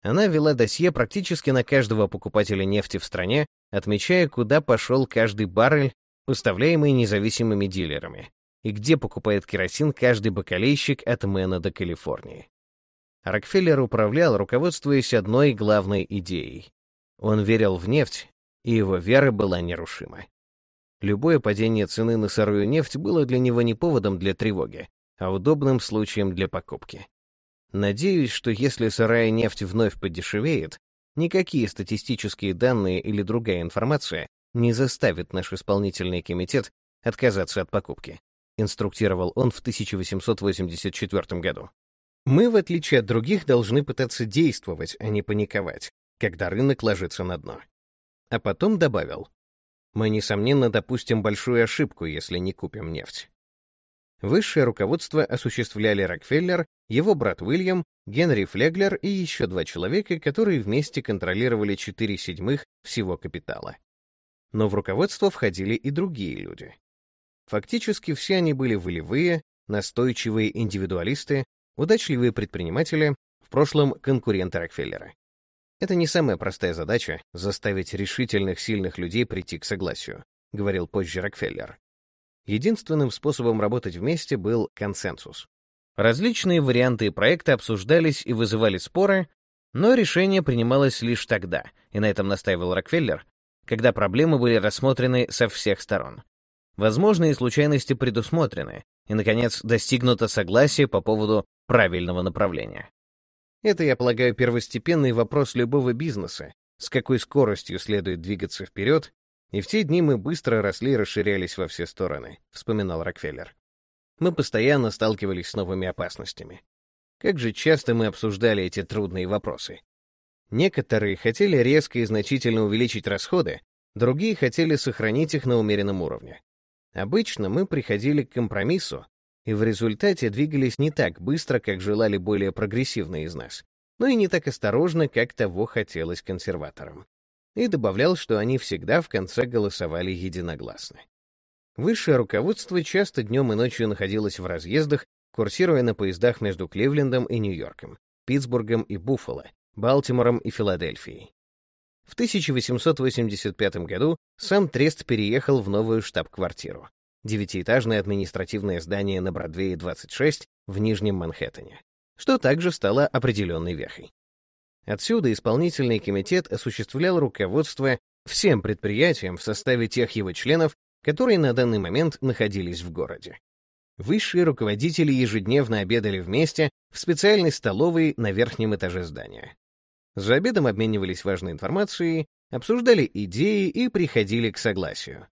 Она вела досье практически на каждого покупателя нефти в стране, отмечая, куда пошел каждый баррель, поставляемый независимыми дилерами, и где покупает керосин каждый бакалейщик от Мэна до Калифорнии. Рокфеллер управлял, руководствуясь одной главной идеей. Он верил в нефть, и его вера была нерушима. Любое падение цены на сырую нефть было для него не поводом для тревоги, а удобным случаем для покупки. Надеюсь, что если сырая нефть вновь подешевеет, никакие статистические данные или другая информация не заставят наш исполнительный комитет отказаться от покупки, инструктировал он в 1884 году. Мы, в отличие от других, должны пытаться действовать, а не паниковать, когда рынок ложится на дно. А потом добавил, мы, несомненно, допустим большую ошибку, если не купим нефть. Высшее руководство осуществляли Рокфеллер, его брат Уильям, Генри Флеглер и еще два человека, которые вместе контролировали 4 седьмых всего капитала. Но в руководство входили и другие люди. Фактически все они были волевые, настойчивые индивидуалисты, удачливые предприниматели, в прошлом конкуренты Рокфеллера. Это не самая простая задача — заставить решительных, сильных людей прийти к согласию, говорил позже Рокфеллер. Единственным способом работать вместе был консенсус. Различные варианты проекта обсуждались и вызывали споры, но решение принималось лишь тогда, и на этом настаивал Рокфеллер, когда проблемы были рассмотрены со всех сторон. Возможные случайности предусмотрены, и, наконец, достигнуто согласие по поводу правильного направления. Это, я полагаю, первостепенный вопрос любого бизнеса, с какой скоростью следует двигаться вперед и в те дни мы быстро росли и расширялись во все стороны, вспоминал Рокфеллер. Мы постоянно сталкивались с новыми опасностями. Как же часто мы обсуждали эти трудные вопросы. Некоторые хотели резко и значительно увеличить расходы, другие хотели сохранить их на умеренном уровне. Обычно мы приходили к компромиссу, и в результате двигались не так быстро, как желали более прогрессивные из нас, но и не так осторожно, как того хотелось консерваторам и добавлял, что они всегда в конце голосовали единогласно. Высшее руководство часто днем и ночью находилось в разъездах, курсируя на поездах между Кливлендом и Нью-Йорком, Питтсбургом и Буффало, Балтимором и Филадельфией. В 1885 году сам Трест переехал в новую штаб-квартиру — девятиэтажное административное здание на Бродвее 26 в Нижнем Манхэттене, что также стало определенной вехой. Отсюда исполнительный комитет осуществлял руководство всем предприятиям в составе тех его членов, которые на данный момент находились в городе. Высшие руководители ежедневно обедали вместе в специальной столовой на верхнем этаже здания. За обедом обменивались важной информацией, обсуждали идеи и приходили к согласию.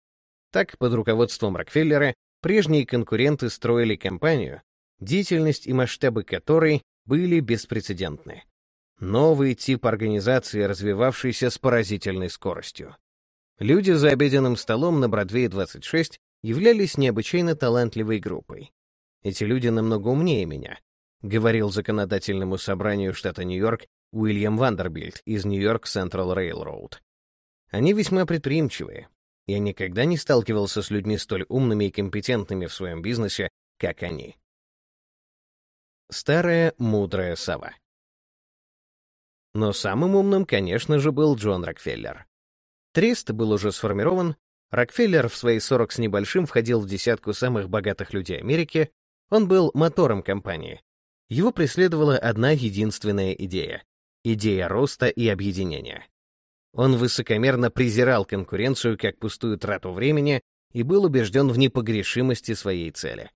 Так, под руководством Рокфеллера прежние конкуренты строили компанию, деятельность и масштабы которой были беспрецедентны. Новый тип организации, развивавшийся с поразительной скоростью. Люди за обеденным столом на Бродвее 26 являлись необычайно талантливой группой. Эти люди намного умнее меня, говорил законодательному собранию штата Нью-Йорк Уильям Вандербильт из Нью-Йорк Централ Рейлроуд. Они весьма предприимчивые. Я никогда не сталкивался с людьми столь умными и компетентными в своем бизнесе, как они. Старая мудрая сова. Но самым умным, конечно же, был Джон Рокфеллер. Трест был уже сформирован, Рокфеллер в свои 40 с небольшим входил в десятку самых богатых людей Америки, он был мотором компании. Его преследовала одна единственная идея — идея роста и объединения. Он высокомерно презирал конкуренцию как пустую трату времени и был убежден в непогрешимости своей цели.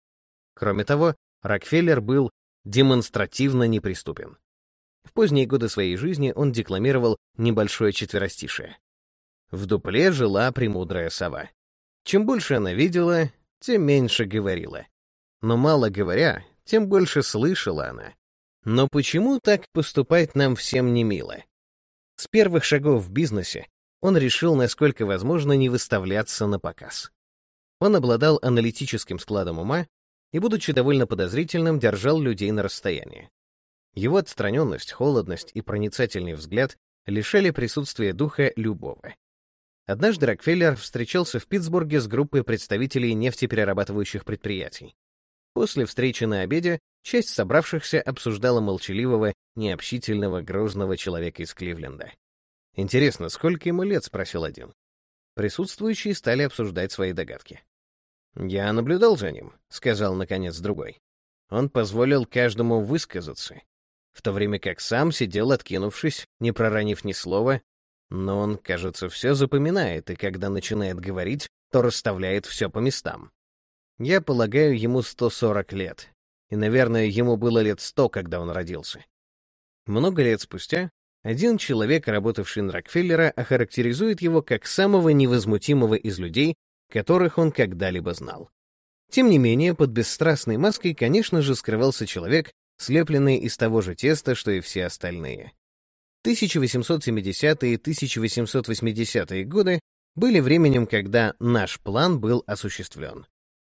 Кроме того, Рокфеллер был демонстративно неприступен. В поздние годы своей жизни он декламировал небольшое четверостишее. В дупле жила премудрая сова. Чем больше она видела, тем меньше говорила. Но мало говоря, тем больше слышала она. Но почему так поступать нам всем не мило? С первых шагов в бизнесе он решил, насколько возможно, не выставляться на показ. Он обладал аналитическим складом ума и, будучи довольно подозрительным, держал людей на расстоянии. Его отстраненность, холодность и проницательный взгляд лишали присутствия духа любого. Однажды Рокфеллер встречался в Питтсбурге с группой представителей нефтеперерабатывающих предприятий. После встречи на обеде часть собравшихся обсуждала молчаливого, необщительного, грозного человека из Кливленда. «Интересно, сколько ему лет?» — спросил один. Присутствующие стали обсуждать свои догадки. «Я наблюдал за ним», — сказал, наконец, другой. Он позволил каждому высказаться, в то время как сам сидел, откинувшись, не проронив ни слова, но он, кажется, все запоминает, и когда начинает говорить, то расставляет все по местам. Я полагаю, ему 140 лет, и, наверное, ему было лет 100, когда он родился. Много лет спустя один человек, работавший на Рокфеллера, охарактеризует его как самого невозмутимого из людей, которых он когда-либо знал. Тем не менее, под бесстрастной маской, конечно же, скрывался человек, слепленный из того же теста, что и все остальные. 1870-е и 1880-е годы были временем, когда наш план был осуществлен.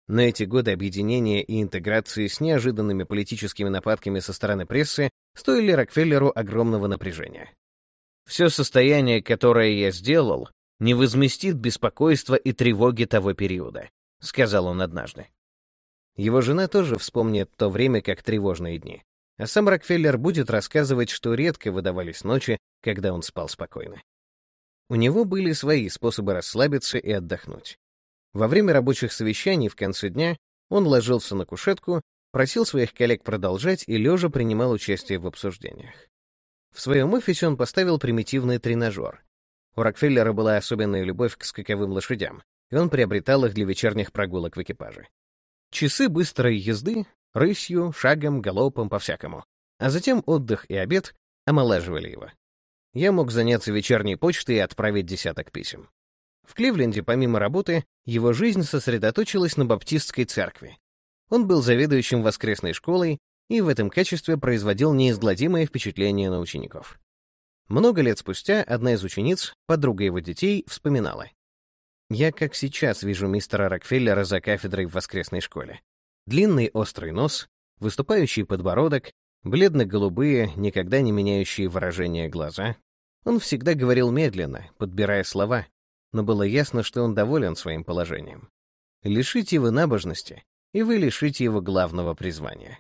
На эти годы объединения и интеграции с неожиданными политическими нападками со стороны прессы стоили Рокфеллеру огромного напряжения. Все состояние, которое я сделал, не возместит беспокойства и тревоги того периода, сказал он однажды. Его жена тоже вспомнит то время как тревожные дни. А сам Рокфеллер будет рассказывать, что редко выдавались ночи, когда он спал спокойно. У него были свои способы расслабиться и отдохнуть. Во время рабочих совещаний в конце дня он ложился на кушетку, просил своих коллег продолжать и лежа принимал участие в обсуждениях. В своем офисе он поставил примитивный тренажер. У Рокфеллера была особенная любовь к скаковым лошадям, и он приобретал их для вечерних прогулок в экипаже. Часы быстрой езды, рысью, шагом, галопом, по-всякому. А затем отдых и обед омолаживали его. Я мог заняться вечерней почтой и отправить десяток писем. В Кливленде, помимо работы, его жизнь сосредоточилась на баптистской церкви. Он был заведующим воскресной школой и в этом качестве производил неизгладимое впечатление на учеников. Много лет спустя одна из учениц, подруга его детей, вспоминала. «Я как сейчас вижу мистера Рокфеллера за кафедрой в воскресной школе. Длинный острый нос, выступающий подбородок, бледно-голубые, никогда не меняющие выражение глаза. Он всегда говорил медленно, подбирая слова, но было ясно, что он доволен своим положением. Лишите его набожности, и вы лишите его главного призвания.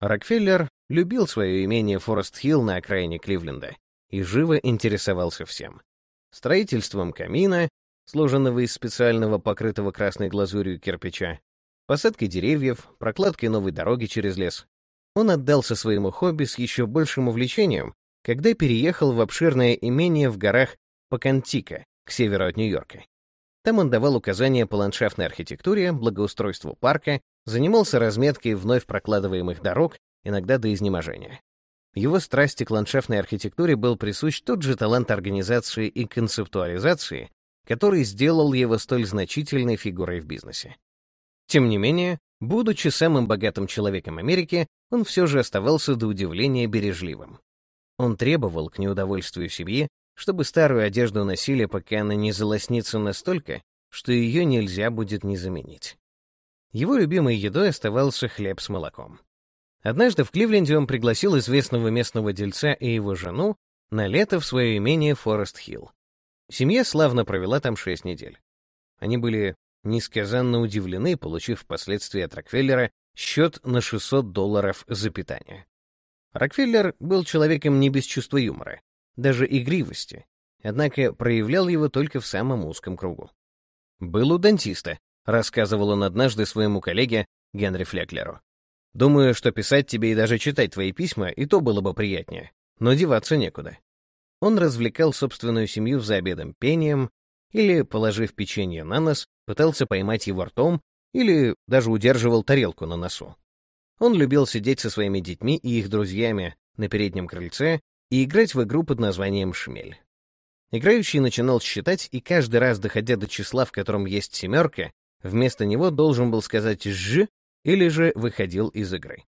Рокфеллер любил свое имение Форест-Хилл на окраине Кливленда и живо интересовался всем. Строительством камина, сложенного из специального покрытого красной глазурью кирпича, посадкой деревьев, прокладкой новой дороги через лес. Он отдался своему хобби с еще большим увлечением, когда переехал в обширное имение в горах Пакантика, к северу от Нью-Йорка. Там он давал указания по ландшафтной архитектуре, благоустройству парка, занимался разметкой вновь прокладываемых дорог, иногда до изнеможения. Его страсти к ландшафтной архитектуре был присущ тот же талант организации и концептуализации, который сделал его столь значительной фигурой в бизнесе. Тем не менее, будучи самым богатым человеком Америки, он все же оставался до удивления бережливым. Он требовал к неудовольствию семьи чтобы старую одежду носили, пока она не залоснится настолько, что ее нельзя будет не заменить. Его любимой едой оставался хлеб с молоком. Однажды в Кливленде он пригласил известного местного дельца и его жену на лето в свое имение Форест-Хилл. Семья славно провела там шесть недель. Они были несказанно удивлены, получив впоследствии от Рокфеллера счет на 600 долларов за питание. Рокфеллер был человеком не без чувства юмора, даже игривости, однако проявлял его только в самом узком кругу. «Был у дантиста», — рассказывал он однажды своему коллеге Генри Флеклеру. «Думаю, что писать тебе и даже читать твои письма и то было бы приятнее, но деваться некуда». Он развлекал собственную семью за обедом пением или, положив печенье на нос, пытался поймать его ртом или даже удерживал тарелку на носу. Он любил сидеть со своими детьми и их друзьями на переднем крыльце и играть в игру под названием «Шмель». Играющий начинал считать, и каждый раз, доходя до числа, в котором есть семерка, вместо него должен был сказать «ж» или же выходил из игры.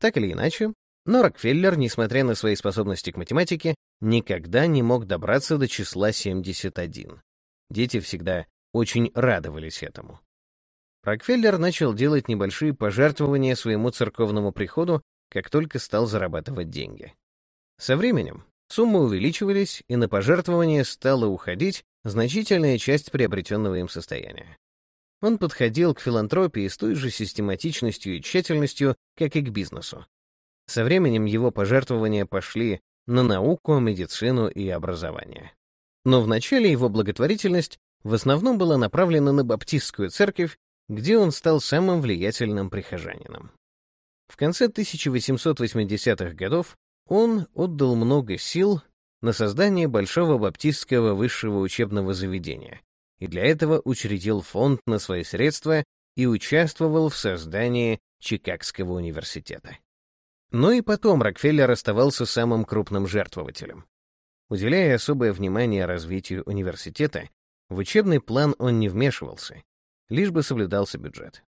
Так или иначе, но Рокфеллер, несмотря на свои способности к математике, никогда не мог добраться до числа 71. Дети всегда очень радовались этому. Рокфеллер начал делать небольшие пожертвования своему церковному приходу, как только стал зарабатывать деньги. Со временем суммы увеличивались, и на пожертвования стала уходить значительная часть приобретенного им состояния. Он подходил к филантропии с той же систематичностью и тщательностью, как и к бизнесу. Со временем его пожертвования пошли на науку, медицину и образование. Но вначале его благотворительность в основном была направлена на баптистскую церковь, где он стал самым влиятельным прихожанином. В конце 1880-х годов он отдал много сил на создание Большого баптистского высшего учебного заведения, и для этого учредил фонд на свои средства и участвовал в создании Чикагского университета. Но и потом Рокфеллер оставался самым крупным жертвователем. Уделяя особое внимание развитию университета, в учебный план он не вмешивался, лишь бы соблюдался бюджет.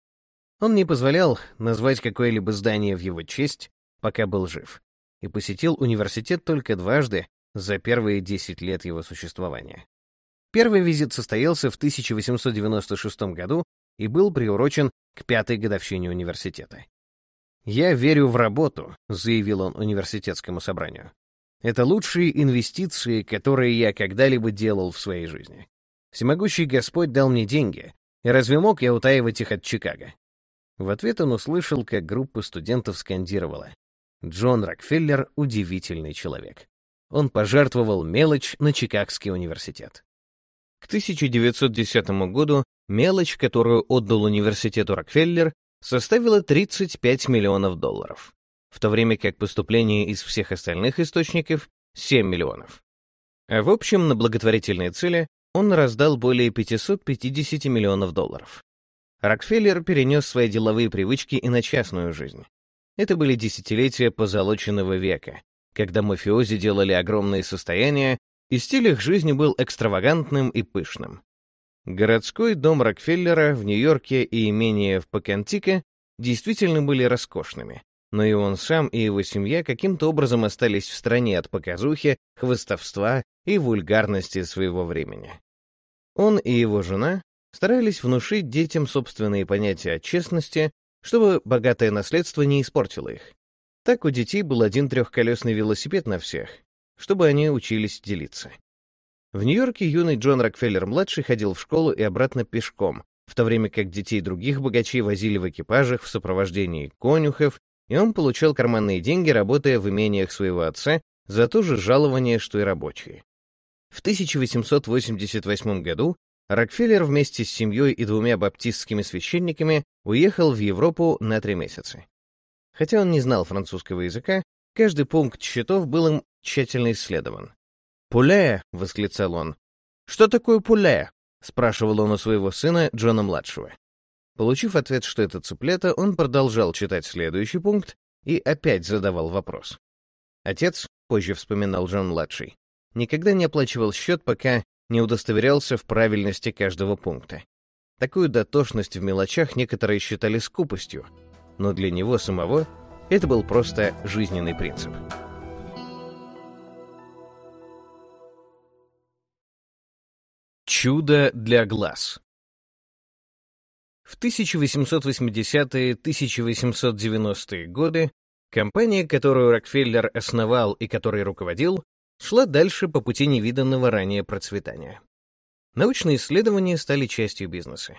Он не позволял назвать какое-либо здание в его честь, пока был жив, и посетил университет только дважды за первые 10 лет его существования. Первый визит состоялся в 1896 году и был приурочен к пятой годовщине университета. «Я верю в работу», — заявил он университетскому собранию. «Это лучшие инвестиции, которые я когда-либо делал в своей жизни. Всемогущий Господь дал мне деньги, и разве мог я утаивать их от Чикаго? В ответ он услышал, как группа студентов скандировала. Джон Рокфеллер — удивительный человек. Он пожертвовал мелочь на Чикагский университет. К 1910 году мелочь, которую отдал университету Рокфеллер, составила 35 миллионов долларов, в то время как поступление из всех остальных источников — 7 миллионов. А в общем, на благотворительные цели он раздал более 550 миллионов долларов. Рокфеллер перенес свои деловые привычки и на частную жизнь. Это были десятилетия позолоченного века, когда мафиози делали огромные состояния, и стиль их жизни был экстравагантным и пышным. Городской дом Рокфеллера в Нью-Йорке и имение в Покантико действительно были роскошными, но и он сам, и его семья каким-то образом остались в стороне от показухи, хвостовства и вульгарности своего времени. Он и его жена старались внушить детям собственные понятия о честности, чтобы богатое наследство не испортило их. Так у детей был один трехколесный велосипед на всех, чтобы они учились делиться. В Нью-Йорке юный Джон Рокфеллер-младший ходил в школу и обратно пешком, в то время как детей других богачей возили в экипажах в сопровождении конюхов и он получал карманные деньги, работая в имениях своего отца за то же жалование, что и рабочие. В 1888 году Рокфеллер вместе с семьей и двумя баптистскими священниками уехал в Европу на три месяца. Хотя он не знал французского языка, каждый пункт счетов был им тщательно исследован. «Пуле!» — восклицал он. «Что такое пуле?» — спрашивал он у своего сына Джона-младшего. Получив ответ, что это цыплята, он продолжал читать следующий пункт и опять задавал вопрос. Отец, позже вспоминал Джон-младший, никогда не оплачивал счет, пока не удостоверялся в правильности каждого пункта. Такую дотошность в мелочах некоторые считали скупостью, но для него самого это был просто жизненный принцип. Чудо для глаз в 1880-1890-е годы компания, которую Рокфеллер основал и которой руководил, шла дальше по пути невиданного ранее процветания. Научные исследования стали частью бизнеса.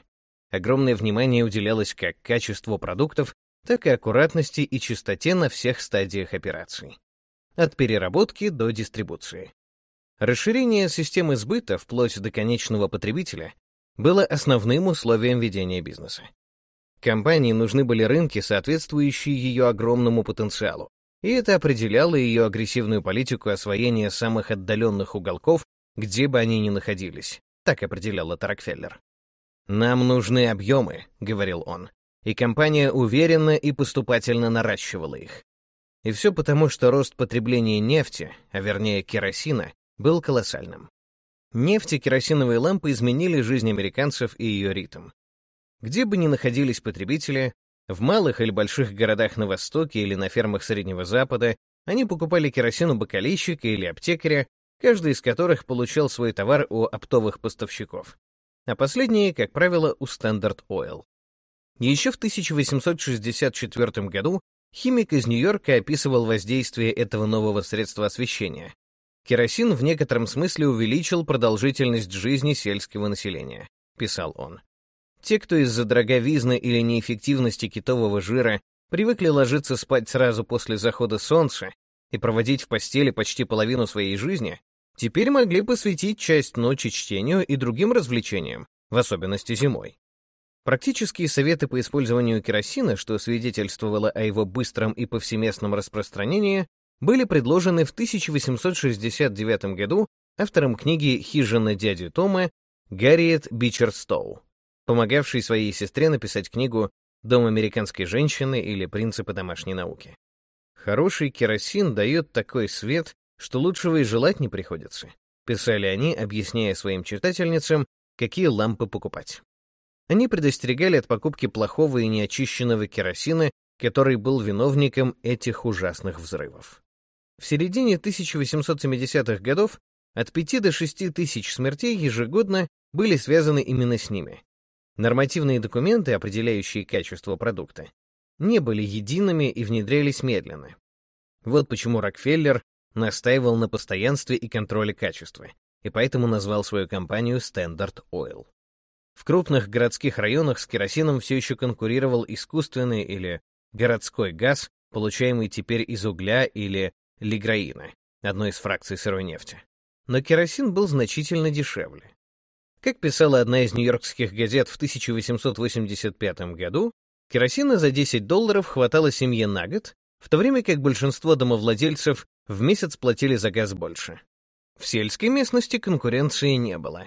Огромное внимание уделялось как качеству продуктов, так и аккуратности и чистоте на всех стадиях операций. От переработки до дистрибуции. Расширение системы сбыта вплоть до конечного потребителя было основным условием ведения бизнеса. Компании нужны были рынки, соответствующие ее огромному потенциалу, и это определяло ее агрессивную политику освоения самых отдаленных уголков, где бы они ни находились, так определял это Рокфеллер. «Нам нужны объемы», — говорил он, и компания уверенно и поступательно наращивала их. И все потому, что рост потребления нефти, а вернее керосина, был колоссальным. Нефть и керосиновые лампы изменили жизнь американцев и ее ритм. Где бы ни находились потребители, в малых или больших городах на Востоке или на фермах Среднего Запада, они покупали керосин у бакалейщика или аптекаря, каждый из которых получал свой товар у оптовых поставщиков, а последние, как правило, у Standard Oil. Еще в 1864 году химик из Нью-Йорка описывал воздействие этого нового средства освещения, Керосин в некотором смысле увеличил продолжительность жизни сельского населения, писал он. Те, кто из-за дороговизны или неэффективности китового жира привыкли ложиться спать сразу после захода солнца и проводить в постели почти половину своей жизни, теперь могли посвятить часть ночи чтению и другим развлечениям, в особенности зимой. Практические советы по использованию керосина, что свидетельствовало о его быстром и повсеместном распространении, были предложены в 1869 году автором книги «Хижина дяди Тома» Гарриет Бичерстоу, помогавшей своей сестре написать книгу «Дом американской женщины» или «Принципы домашней науки». Хороший керосин дает такой свет, что лучшего и желать не приходится, писали они, объясняя своим читательницам, какие лампы покупать. Они предостерегали от покупки плохого и неочищенного керосина, который был виновником этих ужасных взрывов. В середине 1870-х годов от 5 до 6 тысяч смертей ежегодно были связаны именно с ними. Нормативные документы, определяющие качество продукта, не были едиными и внедрялись медленно. Вот почему Рокфеллер настаивал на постоянстве и контроле качества, и поэтому назвал свою компанию Standard Oil. В крупных городских районах с керосином все еще конкурировал искусственный или городской газ, получаемый теперь из угля или лиграина, одной из фракций сырой нефти. Но керосин был значительно дешевле. Как писала одна из нью-йоркских газет в 1885 году, керосина за 10 долларов хватало семье на год, в то время как большинство домовладельцев в месяц платили за газ больше. В сельской местности конкуренции не было.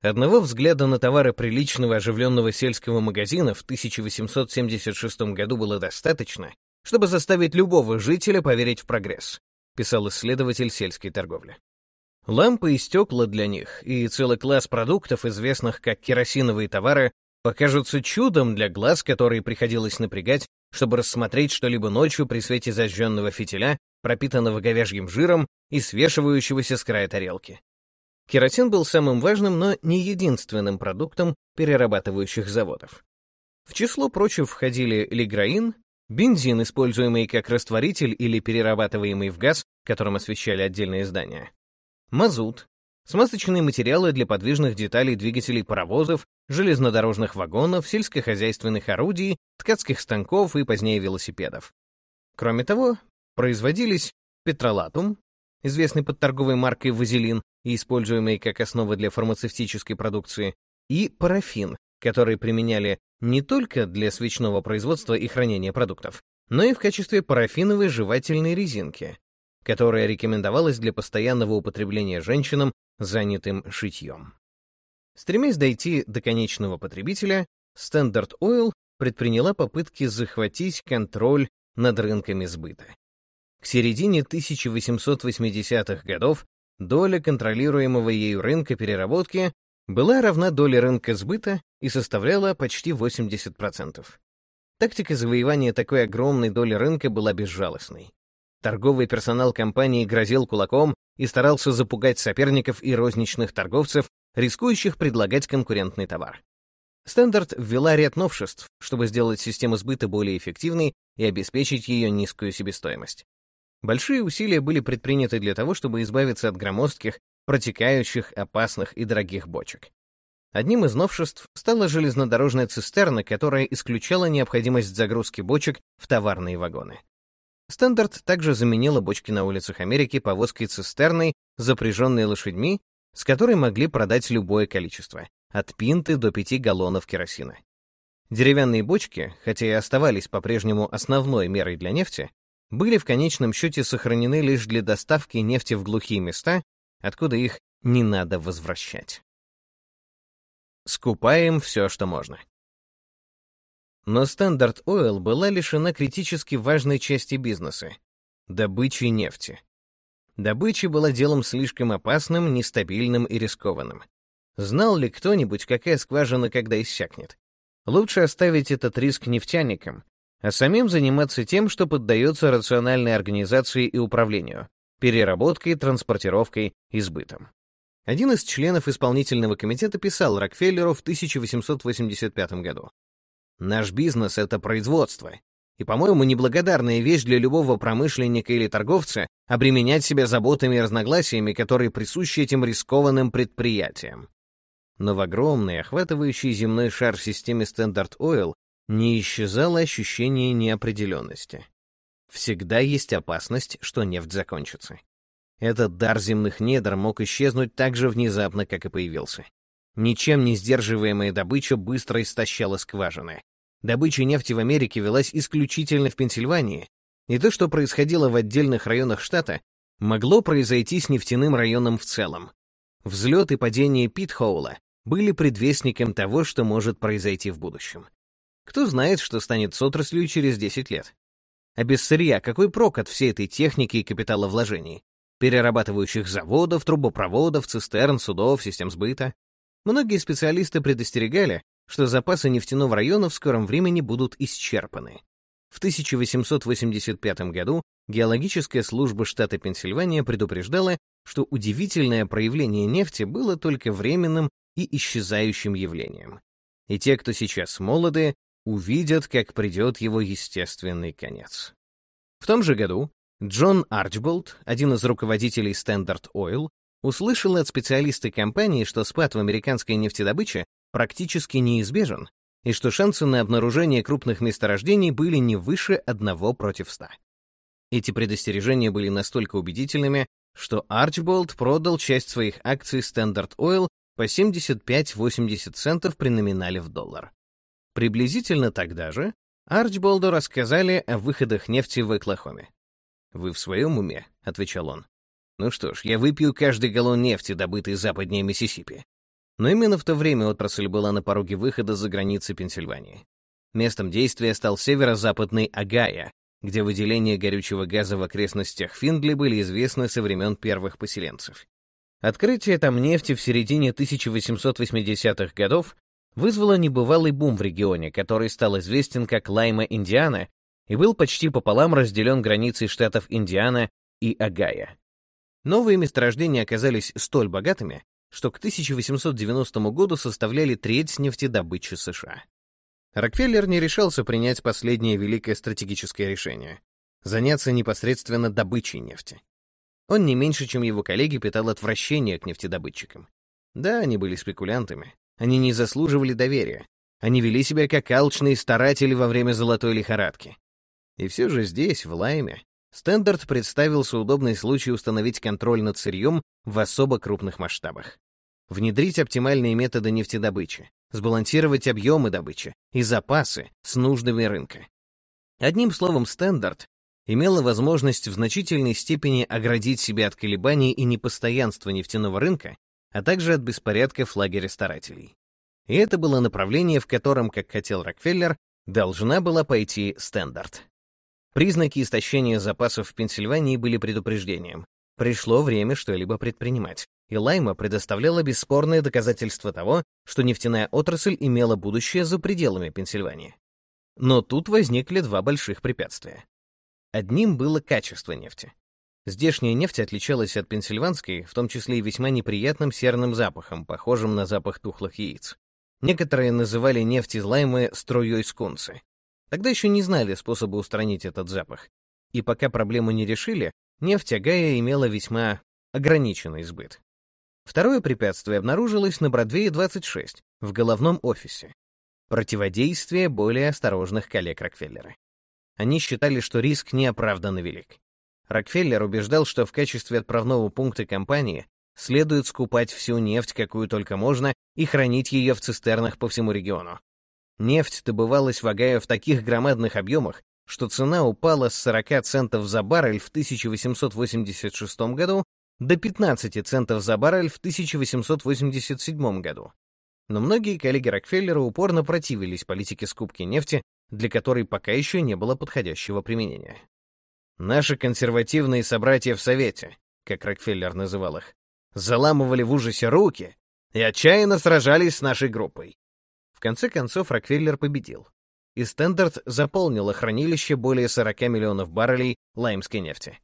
Одного взгляда на товары приличного оживленного сельского магазина в 1876 году было достаточно, чтобы заставить любого жителя поверить в прогресс, писал исследователь сельской торговли. Лампы и стекла для них и целый класс продуктов, известных как керосиновые товары, покажутся чудом для глаз, которые приходилось напрягать, чтобы рассмотреть что-либо ночью при свете зажженного фитиля, пропитанного говяжьим жиром и свешивающегося с края тарелки. Керосин был самым важным, но не единственным продуктом перерабатывающих заводов. В число прочих входили лиграин, Бензин, используемый как растворитель или перерабатываемый в газ, которым освещали отдельные здания. Мазут, смазочные материалы для подвижных деталей двигателей паровозов, железнодорожных вагонов, сельскохозяйственных орудий, ткацких станков и позднее велосипедов. Кроме того, производились петролатум, известный под торговой маркой вазелин и используемый как основа для фармацевтической продукции, и парафин, который применяли не только для свечного производства и хранения продуктов, но и в качестве парафиновой жевательной резинки, которая рекомендовалась для постоянного употребления женщинам, занятым шитьем. Стремясь дойти до конечного потребителя, Standard Oil предприняла попытки захватить контроль над рынками сбыта. К середине 1880-х годов доля контролируемого ею рынка переработки была равна доле рынка сбыта и составляла почти 80%. Тактика завоевания такой огромной доли рынка была безжалостной. Торговый персонал компании грозил кулаком и старался запугать соперников и розничных торговцев, рискующих предлагать конкурентный товар. Стандарт ввела ряд новшеств, чтобы сделать систему сбыта более эффективной и обеспечить ее низкую себестоимость. Большие усилия были предприняты для того, чтобы избавиться от громоздких, протекающих, опасных и дорогих бочек. Одним из новшеств стала железнодорожная цистерна, которая исключала необходимость загрузки бочек в товарные вагоны. Стандарт также заменила бочки на улицах Америки повозкой цистерной, запряженной лошадьми, с которой могли продать любое количество, от пинты до пяти галлонов керосина. Деревянные бочки, хотя и оставались по-прежнему основной мерой для нефти, были в конечном счете сохранены лишь для доставки нефти в глухие места откуда их не надо возвращать. Скупаем все, что можно. Но Standard Oil была лишена критически важной части бизнеса — добычи нефти. Добыча была делом слишком опасным, нестабильным и рискованным. Знал ли кто-нибудь, какая скважина когда иссякнет? Лучше оставить этот риск нефтяникам, а самим заниматься тем, что поддается рациональной организации и управлению, переработкой, транспортировкой и сбытом. Один из членов исполнительного комитета писал Рокфеллеру в 1885 году. «Наш бизнес — это производство, и, по-моему, неблагодарная вещь для любого промышленника или торговца обременять себя заботами и разногласиями, которые присущи этим рискованным предприятиям. но в огромной, охватывающей земной шар системе Standard Oil не исчезало ощущение неопределенности. Всегда есть опасность, что нефть закончится. Этот дар земных недр мог исчезнуть так же внезапно, как и появился. Ничем не сдерживаемая добыча быстро истощала скважины. Добыча нефти в Америке велась исключительно в Пенсильвании, и то, что происходило в отдельных районах штата, могло произойти с нефтяным районом в целом. Взлет и падение Питхоула были предвестником того, что может произойти в будущем. Кто знает, что станет с отраслью через 10 лет. А без сырья какой прок от всей этой техники и капиталовложений? Перерабатывающих заводов, трубопроводов, цистерн, судов, систем сбыта. Многие специалисты предостерегали, что запасы нефтяного района в скором времени будут исчерпаны. В 1885 году геологическая служба штата Пенсильвания предупреждала, что удивительное проявление нефти было только временным и исчезающим явлением. И те, кто сейчас молоды, увидят, как придет его естественный конец. В том же году Джон Арчболд, один из руководителей Standard Oil, услышал от специалиста компании, что спад в американской нефтедобыче практически неизбежен, и что шансы на обнаружение крупных месторождений были не выше одного против ста. Эти предостережения были настолько убедительными, что Арчболд продал часть своих акций Standard Oil по 75-80 центов при номинале в доллар. Приблизительно тогда же Арчболду рассказали о выходах нефти в Оклахоме. «Вы в своем уме?» — отвечал он. «Ну что ж, я выпью каждый галлон нефти, добытый западнее Миссисипи». Но именно в то время отрасль была на пороге выхода за границы Пенсильвании. Местом действия стал северо-западный Агая, где выделения горючего газа в окрестностях Финдли были известны со времен первых поселенцев. Открытие там нефти в середине 1880-х годов вызвало небывалый бум в регионе, который стал известен как Лайма, Индиана, и был почти пополам разделен границей штатов Индиана и Агая. Новые месторождения оказались столь богатыми, что к 1890 году составляли треть нефтедобычи США. Рокфеллер не решался принять последнее великое стратегическое решение — заняться непосредственно добычей нефти. Он не меньше, чем его коллеги, питал отвращение к нефтедобытчикам. Да, они были спекулянтами. Они не заслуживали доверия. Они вели себя как алчные старатели во время золотой лихорадки. И все же здесь, в Лайме, Стендарт представился удобный случай установить контроль над сырьем в особо крупных масштабах. Внедрить оптимальные методы нефтедобычи, сбалансировать объемы добычи и запасы с нуждами рынка. Одним словом, Стендарт имела возможность в значительной степени оградить себя от колебаний и непостоянства нефтяного рынка, а также от беспорядков лагеря старателей. И это было направление, в котором, как хотел Рокфеллер, должна была пойти Стендарт. Признаки истощения запасов в Пенсильвании были предупреждением. Пришло время что-либо предпринимать, и Лайма предоставляла бесспорное доказательство того, что нефтяная отрасль имела будущее за пределами Пенсильвании. Но тут возникли два больших препятствия. Одним было качество нефти. Здешняя нефть отличалась от пенсильванской, в том числе и весьма неприятным серным запахом, похожим на запах тухлых яиц. Некоторые называли нефть из лаймы струей скунсы. Тогда еще не знали способа устранить этот запах. И пока проблему не решили, нефть Агая имела весьма ограниченный сбыт. Второе препятствие обнаружилось на Бродвее 26, в головном офисе. Противодействие более осторожных коллег Рокфеллера. Они считали, что риск неоправданно велик. Рокфеллер убеждал, что в качестве отправного пункта компании следует скупать всю нефть, какую только можно, и хранить ее в цистернах по всему региону. Нефть добывалась в Огайо в таких громадных объемах, что цена упала с 40 центов за баррель в 1886 году до 15 центов за баррель в 1887 году. Но многие коллеги Рокфеллера упорно противились политике скупки нефти для которой пока еще не было подходящего применения. Наши консервативные собратья в Совете, как Рокфеллер называл их, заламывали в ужасе руки и отчаянно сражались с нашей группой. Конце концов Рокфеллер победил, и Стендарт заполнила хранилище более 40 миллионов баррелей лаймской нефти.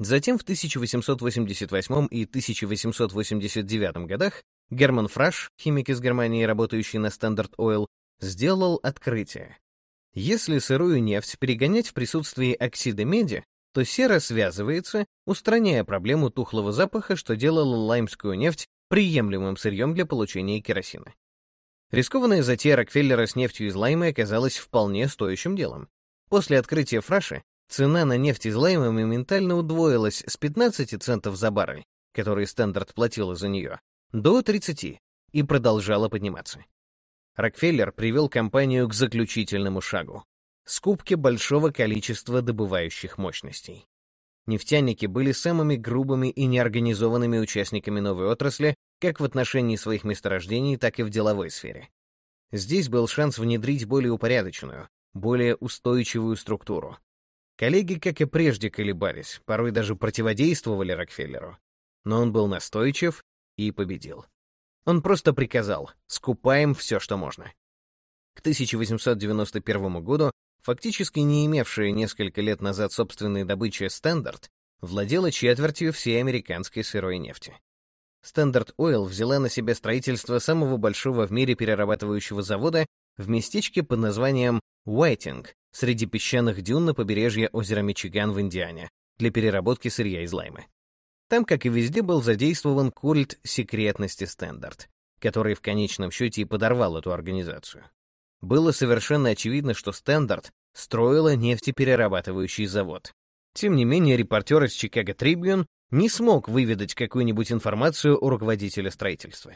Затем в 1888 и 1889 годах Герман Фраш, химик из Германии, работающий на Standard Oil, сделал открытие, если сырую нефть перегонять в присутствии оксида меди, то сера связывается, устраняя проблему тухлого запаха, что делало лаймскую нефть приемлемым сырьем для получения керосина. Рискованная затея Рокфеллера с нефтью из лайма оказалась вполне стоящим делом. После открытия фраши цена на нефть из лайма моментально удвоилась с 15 центов за баррель, который Стандарт платила за нее, до 30 и продолжала подниматься. Рокфеллер привел компанию к заключительному шагу — скупке большого количества добывающих мощностей. Нефтяники были самыми грубыми и неорганизованными участниками новой отрасли как в отношении своих месторождений, так и в деловой сфере. Здесь был шанс внедрить более упорядоченную, более устойчивую структуру. Коллеги, как и прежде, колебались, порой даже противодействовали Рокфеллеру. Но он был настойчив и победил. Он просто приказал «скупаем все, что можно». К 1891 году фактически не имевшая несколько лет назад собственной добычи Стандарт, владела четвертью всей американской сырой нефти. Стандарт Ойл взяла на себя строительство самого большого в мире перерабатывающего завода в местечке под названием Уайтинг среди песчаных дюн на побережье озера Мичиган в Индиане для переработки сырья из Лайма. Там, как и везде, был задействован культ секретности Стандарт, который в конечном счете и подорвал эту организацию. Было совершенно очевидно, что Стандарт строила нефтеперерабатывающий завод. Тем не менее, репортер из Chicago Tribune не смог выведать какую-нибудь информацию у руководителя строительства.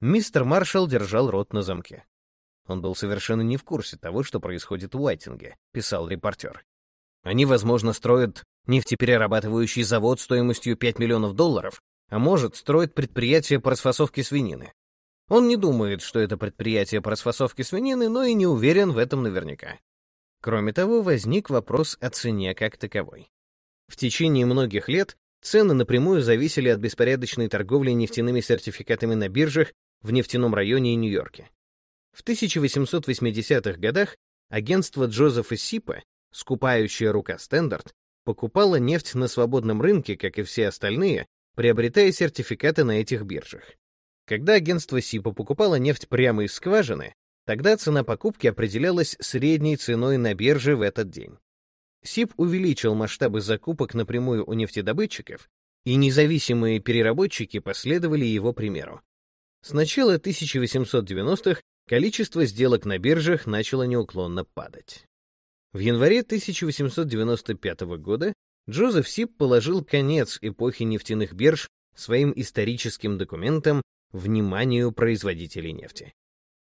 Мистер Маршалл держал рот на замке. Он был совершенно не в курсе того, что происходит в Уайтинге, писал репортер. Они, возможно, строят нефтеперерабатывающий завод стоимостью 5 миллионов долларов, а может, строят предприятие по расфасовке свинины. Он не думает, что это предприятие по расфасовке свинины, но и не уверен в этом наверняка. Кроме того, возник вопрос о цене как таковой. В течение многих лет цены напрямую зависели от беспорядочной торговли нефтяными сертификатами на биржах в нефтяном районе Нью-Йорке. В 1880-х годах агентство Джозефа Сипа, скупающая рука Стендарт, покупало нефть на свободном рынке, как и все остальные, приобретая сертификаты на этих биржах. Когда агентство СИПа покупало нефть прямо из скважины, тогда цена покупки определялась средней ценой на бирже в этот день. СИП увеличил масштабы закупок напрямую у нефтедобытчиков, и независимые переработчики последовали его примеру. С начала 1890-х количество сделок на биржах начало неуклонно падать. В январе 1895 года Джозеф Сип положил конец эпохи нефтяных бирж своим историческим документом вниманию производителей нефти.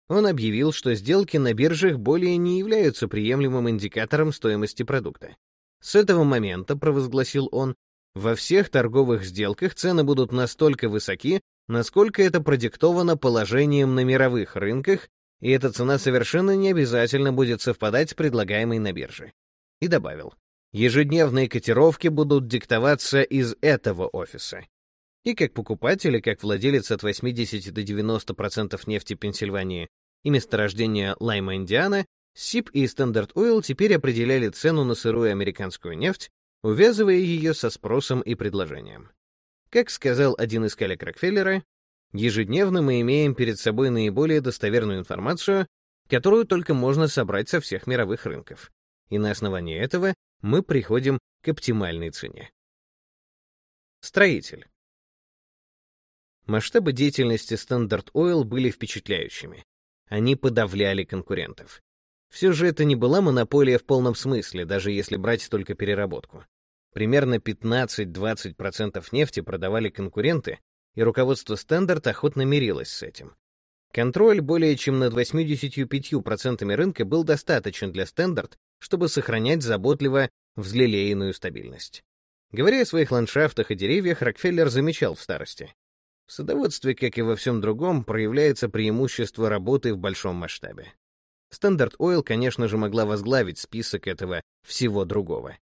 Он объявил, что сделки на биржах более не являются приемлемым индикатором стоимости продукта. С этого момента, провозгласил он, во всех торговых сделках цены будут настолько высоки, насколько это продиктовано положением на мировых рынках, и эта цена совершенно не обязательно будет совпадать с предлагаемой на бирже. И добавил, ежедневные котировки будут диктоваться из этого офиса. И как покупатель, и как владелец от 80 до 90% нефти Пенсильвании и месторождения Лайма, Индиана, СИП и Standard Oil теперь определяли цену на сырую американскую нефть, увязывая ее со спросом и предложением. Как сказал один из коллег Рокфеллера, ежедневно мы имеем перед собой наиболее достоверную информацию, которую только можно собрать со всех мировых рынков. И на основании этого мы приходим к оптимальной цене. Строитель. Масштабы деятельности Standard Oil были впечатляющими. Они подавляли конкурентов. Все же это не была монополия в полном смысле, даже если брать только переработку. Примерно 15-20% нефти продавали конкуренты, и руководство Standard охотно мирилось с этим. Контроль более чем над 85% рынка был достаточен для Standard, чтобы сохранять заботливо взлелеянную стабильность. Говоря о своих ландшафтах и деревьях, Рокфеллер замечал в старости. В садоводстве, как и во всем другом, проявляется преимущество работы в большом масштабе. Стандарт Ойл, конечно же, могла возглавить список этого всего другого.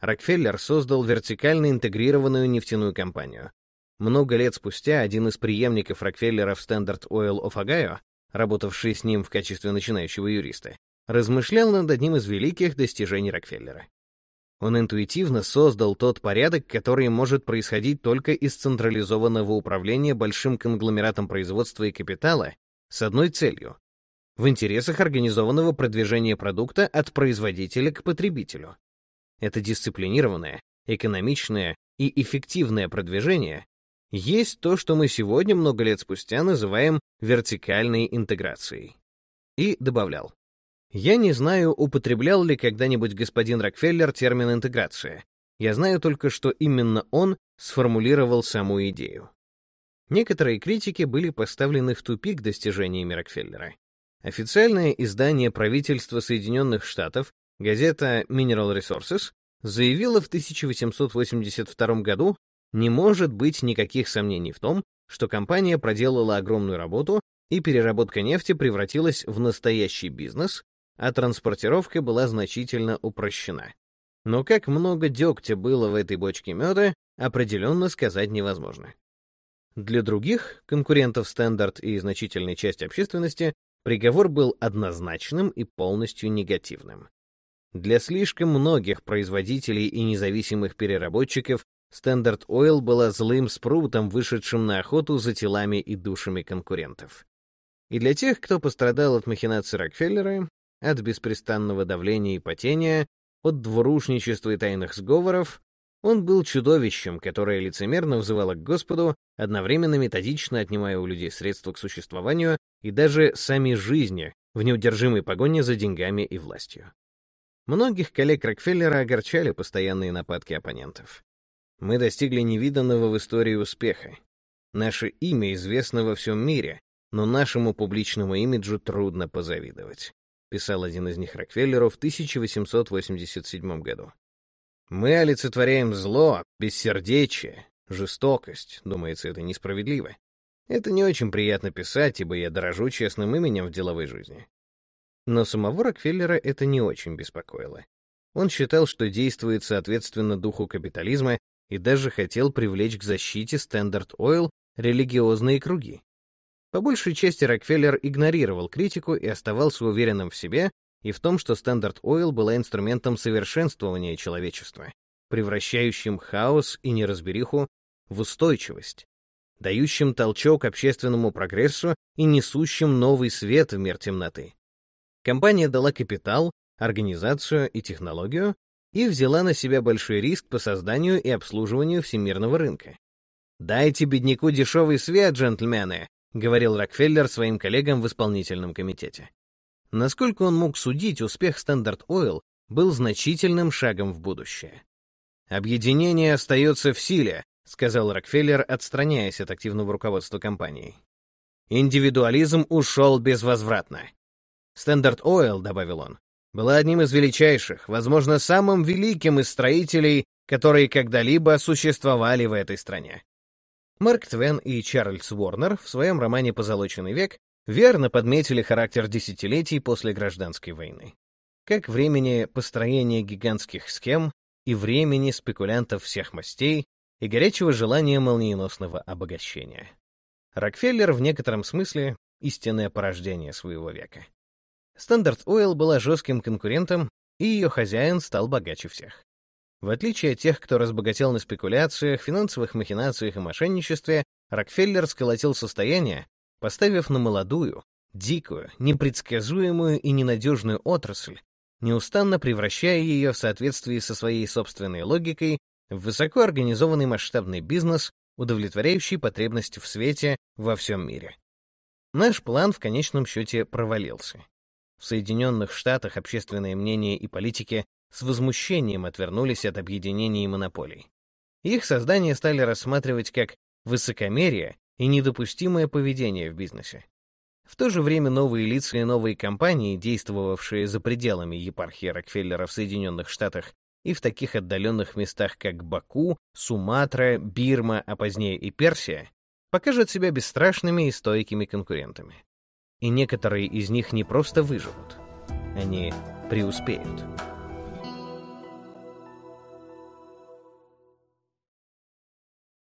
Рокфеллер создал вертикально интегрированную нефтяную компанию. Много лет спустя один из преемников Рокфеллера в Standard Oil of Ohio, работавший с ним в качестве начинающего юриста, размышлял над одним из великих достижений Рокфеллера. Он интуитивно создал тот порядок, который может происходить только из централизованного управления большим конгломератом производства и капитала с одной целью — в интересах организованного продвижения продукта от производителя к потребителю. Это дисциплинированное, экономичное и эффективное продвижение есть то, что мы сегодня, много лет спустя, называем вертикальной интеграцией. И добавлял. Я не знаю, употреблял ли когда-нибудь господин Рокфеллер термин «интеграция». Я знаю только, что именно он сформулировал саму идею. Некоторые критики были поставлены в тупик достижениями Рокфеллера. Официальное издание правительства Соединенных Штатов, газета Mineral Resources, заявила в 1882 году, не может быть никаких сомнений в том, что компания проделала огромную работу, и переработка нефти превратилась в настоящий бизнес, а транспортировка была значительно упрощена. Но как много дегтя было в этой бочке меда, определенно сказать невозможно. Для других, конкурентов Стандарт и значительной части общественности, приговор был однозначным и полностью негативным. Для слишком многих производителей и независимых переработчиков Standard Oil была злым спрутом, вышедшим на охоту за телами и душами конкурентов. И для тех, кто пострадал от махинаций Рокфеллера, от беспрестанного давления и потения, от двурушничества и тайных сговоров, он был чудовищем, которое лицемерно взывало к Господу, одновременно методично отнимая у людей средства к существованию и даже сами жизни в неудержимой погоне за деньгами и властью. Многих коллег Рокфеллера огорчали постоянные нападки оппонентов. Мы достигли невиданного в истории успеха. Наше имя известно во всем мире, но нашему публичному имиджу трудно позавидовать, писал один из них Рокфеллеру в 1887 году. Мы олицетворяем зло, бессердечие, жестокость. Думается, это несправедливо. Это не очень приятно писать, ибо я дорожу честным именем в деловой жизни. Но самого Рокфеллера это не очень беспокоило. Он считал, что действует соответственно духу капитализма и даже хотел привлечь к защите Standard Oil религиозные круги. По большей части Рокфеллер игнорировал критику и оставался уверенным в себе и в том, что Standard Oil была инструментом совершенствования человечества, превращающим хаос и неразбериху в устойчивость, дающим толчок общественному прогрессу и несущим новый свет в мир темноты. Компания дала капитал, организацию и технологию и взяла на себя большой риск по созданию и обслуживанию всемирного рынка. «Дайте бедняку дешевый свет, джентльмены», — говорил Рокфеллер своим коллегам в исполнительном комитете. Насколько он мог судить, успех Standard Oil был значительным шагом в будущее. «Объединение остается в силе», — сказал Рокфеллер, отстраняясь от активного руководства компанией. «Индивидуализм ушел безвозвратно. Standard Oil, добавил он, была одним из величайших, возможно, самым великим из строителей, которые когда-либо существовали в этой стране. Марк Твен и Чарльз Уорнер в своем романе «Позолоченный век» верно подметили характер десятилетий после гражданской войны. Как времени построения гигантских схем и времени спекулянтов всех мастей и горячего желания молниеносного обогащения. Рокфеллер в некотором смысле истинное порождение своего века. Standard Oil была жестким конкурентом, и ее хозяин стал богаче всех. В отличие от тех, кто разбогател на спекуляциях, финансовых махинациях и мошенничестве, Рокфеллер сколотил состояние, поставив на молодую, дикую, непредсказуемую и ненадежную отрасль, неустанно превращая ее в соответствии со своей собственной логикой в высоко организованный масштабный бизнес, удовлетворяющий потребности в свете во всем мире. Наш план в конечном счете провалился. В Соединенных Штатах общественное мнение и политики с возмущением отвернулись от объединений и монополий. Их создание стали рассматривать как высокомерие и недопустимое поведение в бизнесе. В то же время новые лица и новые компании, действовавшие за пределами епархии Рокфеллера в Соединенных Штатах и в таких отдаленных местах, как Баку, Суматра, Бирма, а позднее и Персия, покажут себя бесстрашными и стойкими конкурентами и некоторые из них не просто выживут, они преуспеют.